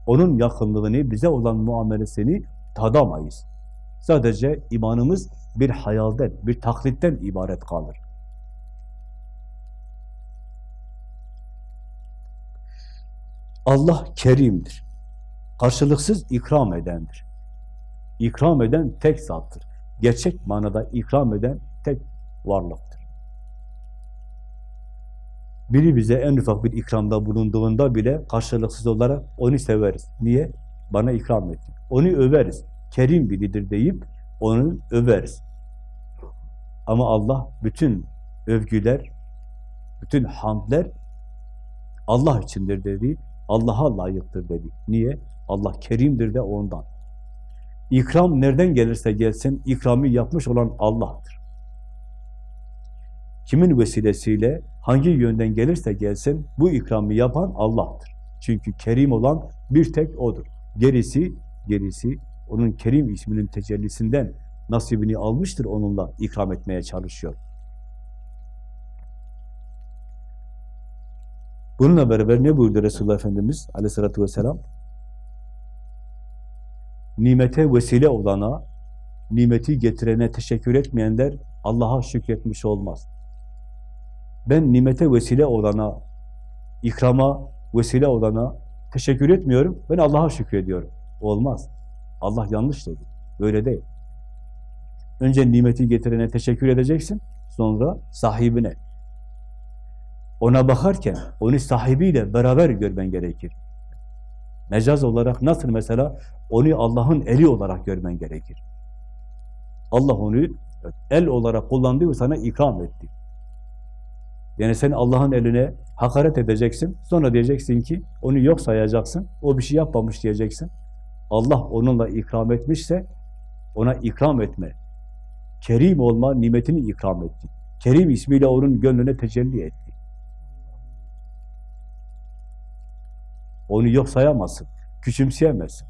Onun yakınlığını, bize olan muamelesini tadamayız. Sadece imanımız bir hayalden, bir taklitten ibaret kalır. Allah kerimdir. Karşılıksız ikram edendir. İkram eden tek zattır. Gerçek manada ikram eden tek varlıktır. Biri bize en ufak bir ikramda bulunduğunda bile karşılıksız olarak onu severiz. Niye? Bana ikram etti. Onu överiz. Kerim biridir deyip onu överiz. Ama Allah bütün övgüler, bütün hamdler Allah içindir dedi. Allah'a layıktır dedi. Niye? Allah kerimdir de ondan. İkram nereden gelirse gelsin, ikramı yapmış olan Allah'tır. Kimin vesilesiyle, hangi yönden gelirse gelsin, bu ikramı yapan Allah'tır. Çünkü kerim olan bir tek O'dur. Gerisi, gerisi onun Kerim isminin tecellisinden nasibini almıştır, onunla ikram etmeye çalışıyor. Bununla beraber ne buyurdu Resulullah Efendimiz aleyhissalatü vesselam? Nimete vesile olana, nimeti getirene teşekkür etmeyenler Allah'a şükretmiş olmaz. Ben nimete vesile olana, ikrama vesile olana teşekkür etmiyorum, ben Allah'a şükrediyorum. Olmaz. Allah yanlış dedi. Böyle değil. Önce nimeti getirene teşekkür edeceksin, sonra sahibine. Ona bakarken onu sahibiyle beraber görmen gerekir. Mecaz olarak nasıl mesela onu Allah'ın eli olarak görmen gerekir. Allah onu el olarak kullandığı sana ikram etti. Yani sen Allah'ın eline hakaret edeceksin. Sonra diyeceksin ki onu yok sayacaksın. O bir şey yapmamış diyeceksin. Allah onunla ikram etmişse ona ikram etme. Kerim olma nimetini ikram etti. Kerim ismiyle onun gönlüne tecelli etti. Onu yok sayamazsın. Küçümseyemezsin.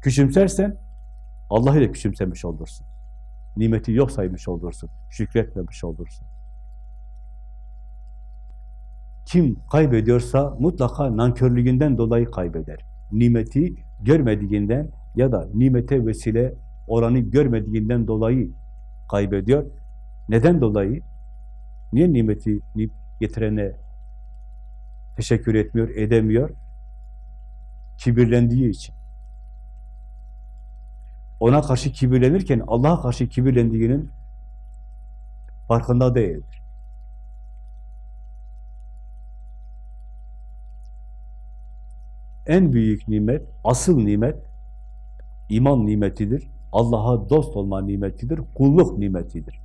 Küçümsersen Allah'ı da küçümsemiş olursun. Nimeti yok saymış olursun. Şükretmemiş olursun. Kim kaybediyorsa mutlaka nankörlüğünden dolayı kaybeder. Nimeti görmediğinden ya da nimete vesile oranı görmediğinden dolayı kaybediyor. Neden dolayı? Niye nimeti getirene teşekkür etmiyor, edemiyor? Kibirlendiği için. Ona karşı kibirlenirken Allah'a karşı kibirlendiğinin farkında değildir. En büyük nimet, asıl nimet iman nimetidir. Allah'a dost olma nimetidir. Kulluk nimetidir.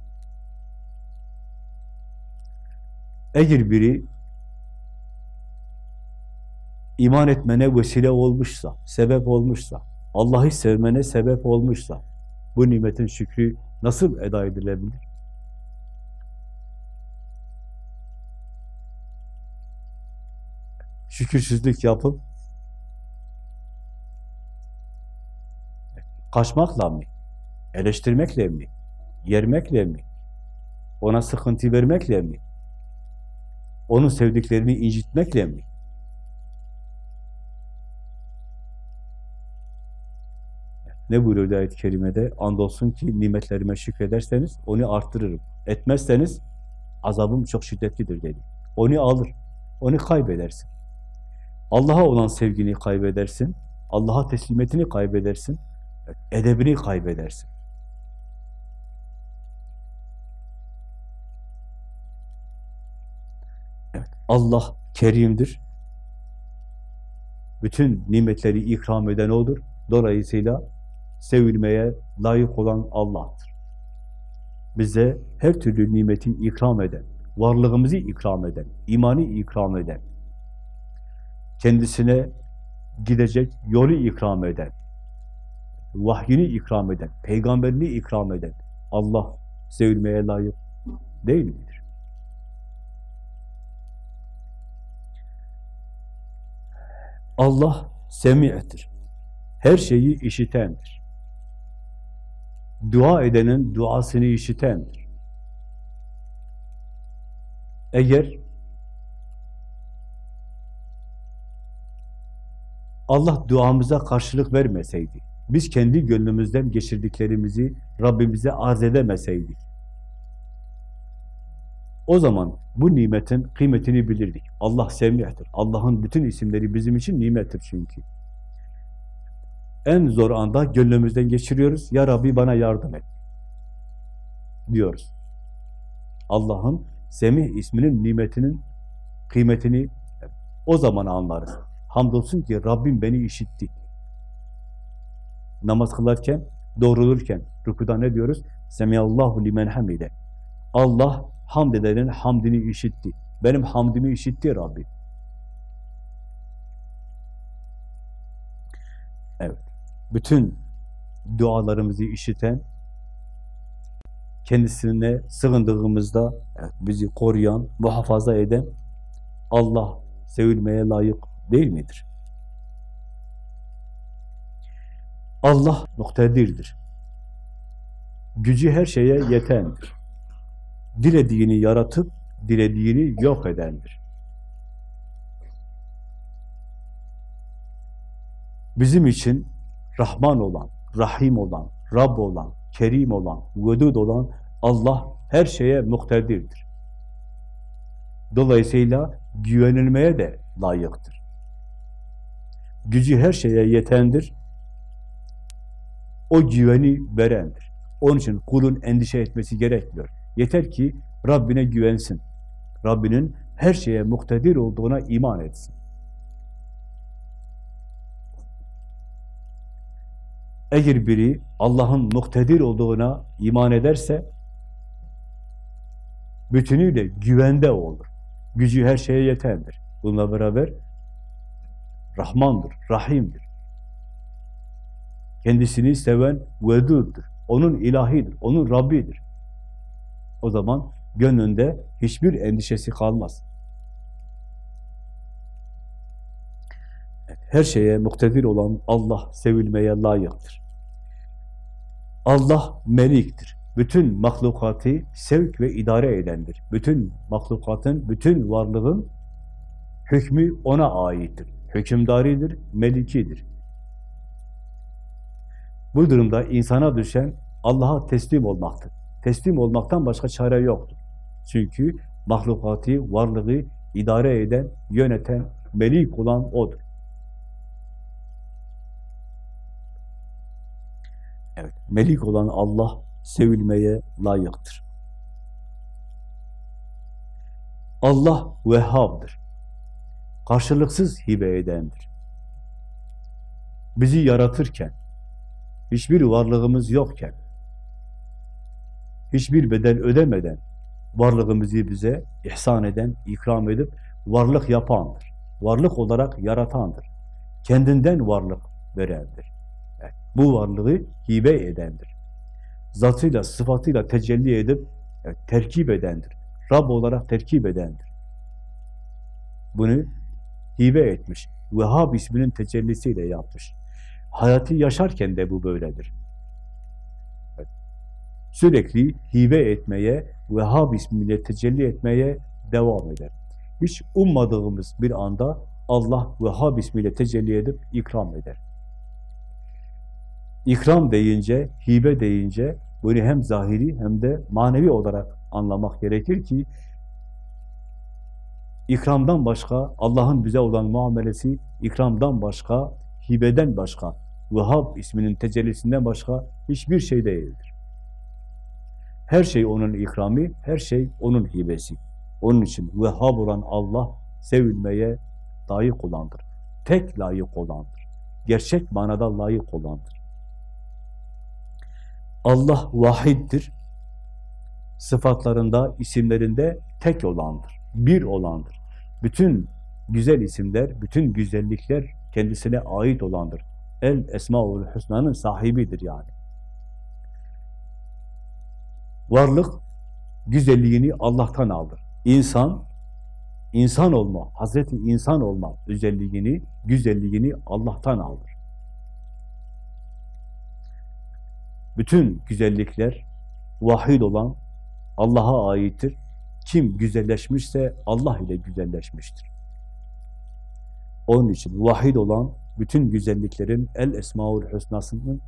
Eğer biri iman etmene vesile olmuşsa, sebep olmuşsa, Allah'ı sevmene sebep olmuşsa, bu nimetin şükrü nasıl eda edilebilir? Şükürsüzlük yapıp kaçmakla mı? Eleştirmekle mi? Yermekle mi? Ona sıkıntı vermekle mi? Onun sevdiklerini incitmekle mi? Ne buyuruyor ayet-i kerimede? Andolsun ki nimetlerime şükrederseniz onu arttırırım. Etmezseniz azabım çok şiddetlidir dedi. Onu alır. Onu kaybedersin. Allah'a olan sevgini kaybedersin. Allah'a teslimetini kaybedersin. Edebini kaybedersin. Evet, Allah kerimdir. Bütün nimetleri ikram eden O'dur. Dolayısıyla sevilmeye layık olan Allah'tır. Bize her türlü nimeti ikram eden, varlığımızı ikram eden, imanı ikram eden, kendisine gidecek yolu ikram eden, vahyini ikram eden, peygamberini ikram eden Allah sevilmeye layık değil midir? Allah semi'tir. Her şeyi işitendir. Dua edenin duasını işitendir. Eğer Allah duamıza karşılık vermeseydi, biz kendi gönlümüzden geçirdiklerimizi Rabbimize arz edemeseydik, o zaman bu nimetin kıymetini bilirdik. Allah semihtir. Allah'ın bütün isimleri bizim için nimettir çünkü. En zor anda gönlümüzden geçiriyoruz. Ya Rabbi bana yardım et. Diyoruz. Allah'ın Semih isminin nimetinin kıymetini o zaman anlarız. Hamdolsun ki Rabbim beni işitti. Namaz kılarken, doğrulurken, rükuda ne diyoruz? Semiyallahu limen hamide. Allah hamd edenin hamdini işitti. Benim hamdimi işitti Rabbim. Evet. Bütün dualarımızı işiten, kendisine sığındığımızda evet, bizi koruyan, muhafaza eden Allah sevilmeye layık değil midir? Allah muktedirdir. Gücü her şeye yetendir. Dilediğini yaratıp, dilediğini yok edendir. Bizim için Rahman olan, Rahim olan, Rab olan, Kerim olan, Vedud olan Allah her şeye muktedirdir. Dolayısıyla güvenilmeye de layıktır. Gücü her şeye yetendir. O güveni verendir. Onun için kulun endişe etmesi gerekmiyor. Yeter ki Rabbine güvensin. Rabbinin her şeye muktedir olduğuna iman etsin. Eğer biri Allah'ın muktedir olduğuna iman ederse, bütünüyle güvende olur. Gücü her şeye yetendir. Bununla beraber Rahmandır, Rahim'dir. Kendisini seven veduddur. Onun ilahidir, onun Rabbidir. O zaman gönlünde hiçbir endişesi kalmaz. Her şeye muktedir olan Allah sevilmeye layıktır. Allah meliktir. Bütün mahlukatı sevk ve idare edendir. Bütün mahlukatın, bütün varlığın hükmü ona aittir. Hükümdaridir, melikidir. Bu durumda insana düşen Allah'a teslim olmaktır. Teslim olmaktan başka çare yoktur. Çünkü mahlukatı, varlığı idare eden, yöneten, melik olan O'dur. Evet, melik olan Allah sevilmeye layıktır. Allah Vehhab'dır. Karşılıksız hibe edendir. Bizi yaratırken, hiçbir varlığımız yokken, hiçbir bedel ödemeden varlığımızı bize ihsan eden, ikram edip varlık yapandır. Varlık olarak yaratandır. Kendinden varlık verendir. Evet, bu varlığı hibe edendir. Zatıyla, sıfatıyla tecelli edip evet, terkip edendir. Rab olarak terkip edendir. Bunu hibe etmiş. Vehhab isminin tecellisiyle yapmış. Hayatı yaşarken de bu böyledir. Evet. Sürekli hibe etmeye, Vehhab ismiyle tecelli etmeye devam eder. Hiç ummadığımız bir anda Allah Vehhab ismiyle tecelli edip ikram eder. İkram deyince, hibe deyince bunu hem zahiri hem de manevi olarak anlamak gerekir ki ikramdan başka, Allah'ın bize olan muamelesi ikramdan başka, hibeden başka, Vehhab isminin tecellisinden başka hiçbir şey değildir. Her şey onun ikrami, her şey onun hibesi. Onun için Vehhab olan Allah sevilmeye layık olandır. Tek layık olandır. Gerçek manada layık olandır. Allah vahiddir. Sıfatlarında, isimlerinde tek olandır. Bir olandır. Bütün güzel isimler, bütün güzellikler kendisine ait olandır. El Esmaül Hüsna'nın sahibidir yani. Varlık güzelliğini Allah'tan alır. İnsan, insan olma, Hazreti insan olma özelliğini, güzelliğini Allah'tan alır. Bütün güzellikler vahid olan Allah'a aittir. Kim güzelleşmişse Allah ile güzelleşmiştir. Onun için vahid olan bütün güzelliklerin El Esmaül Hüsna'sının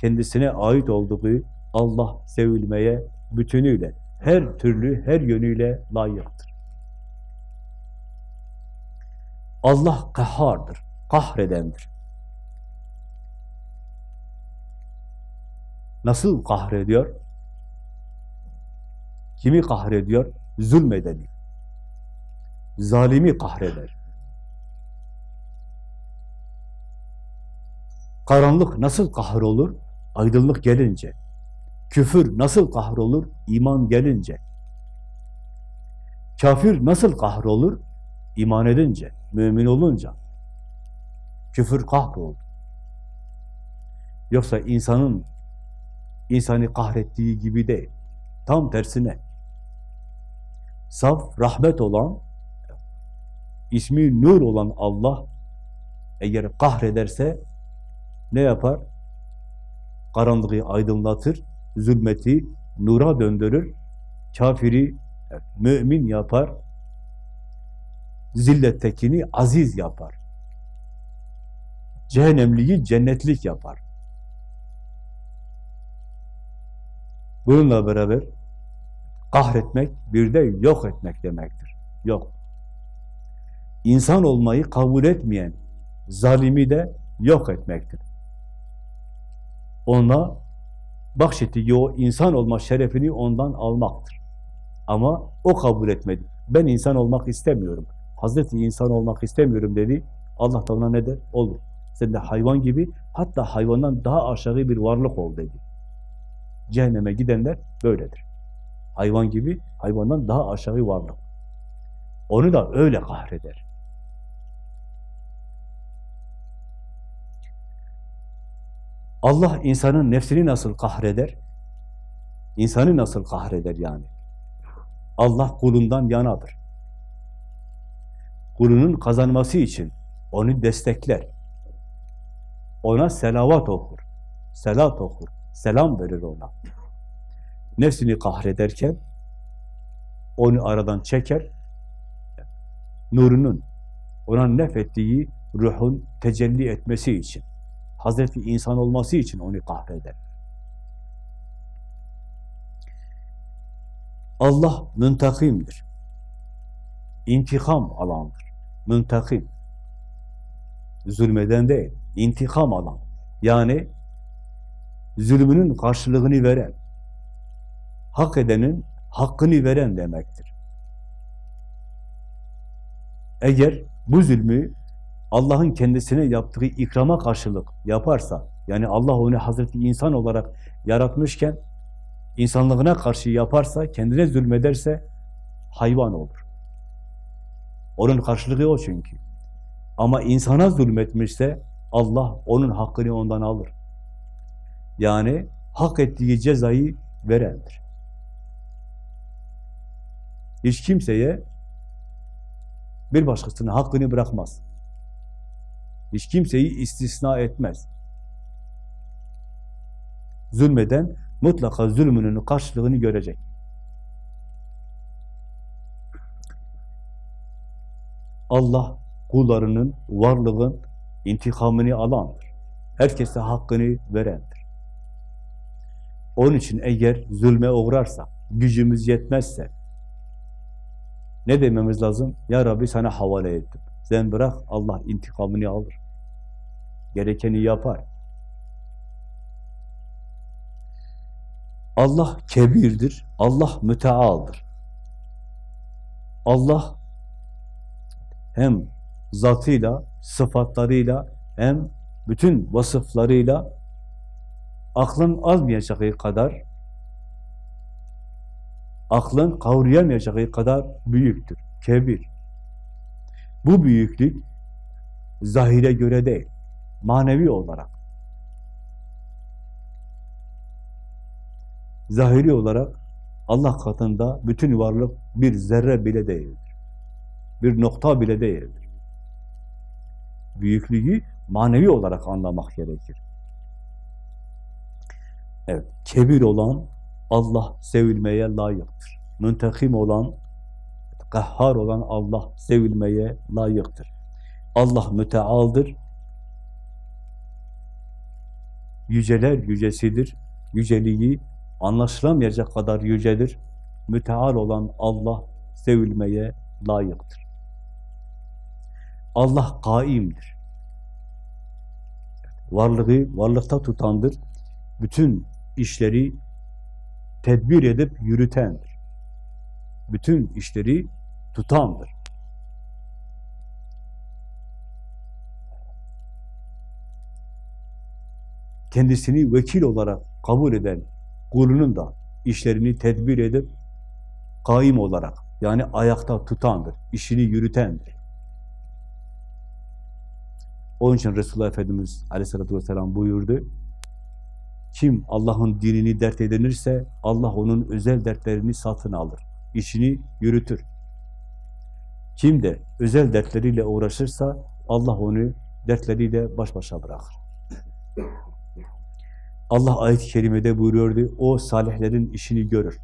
kendisine ait olduğu Allah sevilmeye bütünüyle, her türlü, her yönüyle layıktır. Allah kahhardır, kahredendir. Nasıl kahrediyor? Kimi kahrediyor? Zulmedeni. Zalimi kahreder. Karanlık nasıl kahrolur? Aydınlık gelince. Küfür nasıl kahrolur? İman gelince. Kafir nasıl kahrolur? İman edince, mümin olunca. Küfür kahrolur. Yoksa insanın insanı kahrettiği gibi değil. Tam tersine. Saf, rahmet olan, ismi nur olan Allah eğer kahrederse ne yapar? Karanlığı aydınlatır, zulmeti nura döndürür, kafiri mümin yapar, zillettekini aziz yapar. Cehennemliği cennetlik yapar. Bununla beraber kahretmek bir de yok etmek demektir. Yok. İnsan olmayı kabul etmeyen zalimi de yok etmektir. Ona bahşettiği o insan olma şerefini ondan almaktır. Ama o kabul etmedi. Ben insan olmak istemiyorum. Hazreti insan olmak istemiyorum dedi. Allah da ona ne der? Olur. Sen de hayvan gibi hatta hayvandan daha aşağı bir varlık ol dedi. Cehenneme gidenler böyledir. Hayvan gibi, hayvandan daha aşağı varlık. Onu da öyle kahreder. Allah insanın nefsini nasıl kahreder? İnsanı nasıl kahreder yani? Allah kulundan yanadır. Kulunun kazanması için onu destekler. Ona selavat okur. Selat okur. Selam verir ona. Nefsini kahrederken onu aradan çeker. Nurunun ona nefettiği ruhun tecelli etmesi için Hazreti insan olması için onu kahreder. Allah müntakimdir. İntikam alandır. Müntakim. Zulmeden değil, intikam alan. Yani zulmünün karşılığını veren, hak edenin hakkını veren demektir. Eğer bu zulmü Allah'ın kendisine yaptığı ikrama karşılık yaparsa, yani Allah onu Hazreti insan olarak yaratmışken, insanlığına karşı yaparsa, kendine zulmederse, hayvan olur. Onun karşılığı o çünkü. Ama insana zulmetmişse, Allah onun hakkını ondan alır. Yani hak ettiği cezayı verendir. Hiç kimseye bir başkasının hakkını bırakmaz. Hiç kimseyi istisna etmez. Zulmeden mutlaka zulmünün karşılığını görecek. Allah kullarının, varlığın intikamını alandır. Herkese hakkını verendir. Onun için eğer zulme uğrarsa, gücümüz yetmezse, ne dememiz lazım? Ya Rabbi sana havale ettim. Sen bırak, Allah intikamını alır. Gerekeni yapar. Allah kebirdir, Allah mütealdır. Allah hem zatıyla, sıfatlarıyla, hem bütün vasıflarıyla aklın almayacağı kadar, aklın kavrayamayacağı kadar büyüktür, kebir. Bu büyüklük zahire göre değil, manevi olarak. Zahiri olarak Allah katında bütün varlık bir zerre bile değildir. Bir nokta bile değildir. Büyüklüğü manevi olarak anlamak gerekir. Evet, kebir olan Allah sevilmeye layıktır. Müntekim olan, kahhar olan Allah sevilmeye layıktır. Allah mütealdır. Yüceler yücesidir. Yüceliği anlaşılamayacak kadar yücedir. Müteal olan Allah sevilmeye layıktır. Allah kaimdir. Varlığı varlıkta tutandır. Bütün işleri tedbir edip yürütendir. Bütün işleri tutandır. Kendisini vekil olarak kabul eden kulunun da işlerini tedbir edip kaim olarak yani ayakta tutandır, işini yürütendir. Onun için Resulullah Efendimiz aleyhissalatü vesselam buyurdu. Kim Allah'ın dinini dert edinirse Allah onun özel dertlerini satın alır. işini yürütür. Kim de özel dertleriyle uğraşırsa Allah onu dertleriyle baş başa bırakır. Allah ayet-i kerimede buyuruyordu, o salihlerin işini görür.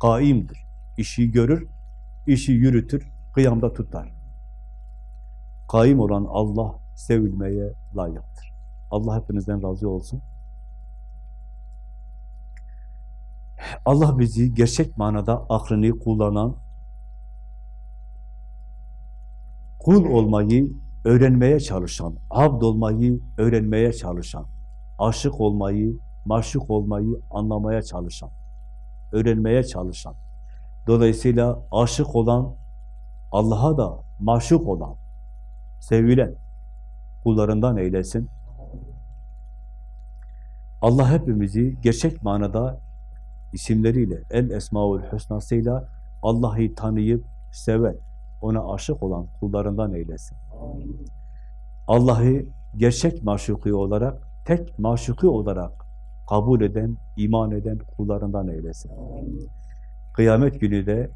Kaimdir, işi görür, işi yürütür, kıyamda tutar. Kaim olan Allah sevilmeye layıktır. Allah hepinizden razı olsun. Allah bizi gerçek manada aklını kullanan, kul olmayı öğrenmeye çalışan, abd olmayı öğrenmeye çalışan, aşık olmayı, maşuk olmayı anlamaya çalışan, öğrenmeye çalışan, dolayısıyla aşık olan, Allah'a da maşuk olan, sevilen kullarından eylesin. Allah hepimizi gerçek manada isimleriyle, El Esmaül Hüsnasıyla Allah'ı tanıyıp seven, ona aşık olan kullarından eylesin. Allah'ı gerçek maşuki olarak, tek maşuki olarak kabul eden, iman eden kullarından eylesin. Kıyamet günü de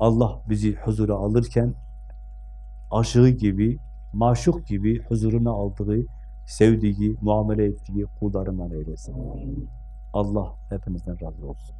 Allah bizi huzura alırken aşığı gibi, maşuk gibi huzuruna aldığı, sevdiği, muamele ettiği kullarından eylesin. Allah hepimizden razı olsun.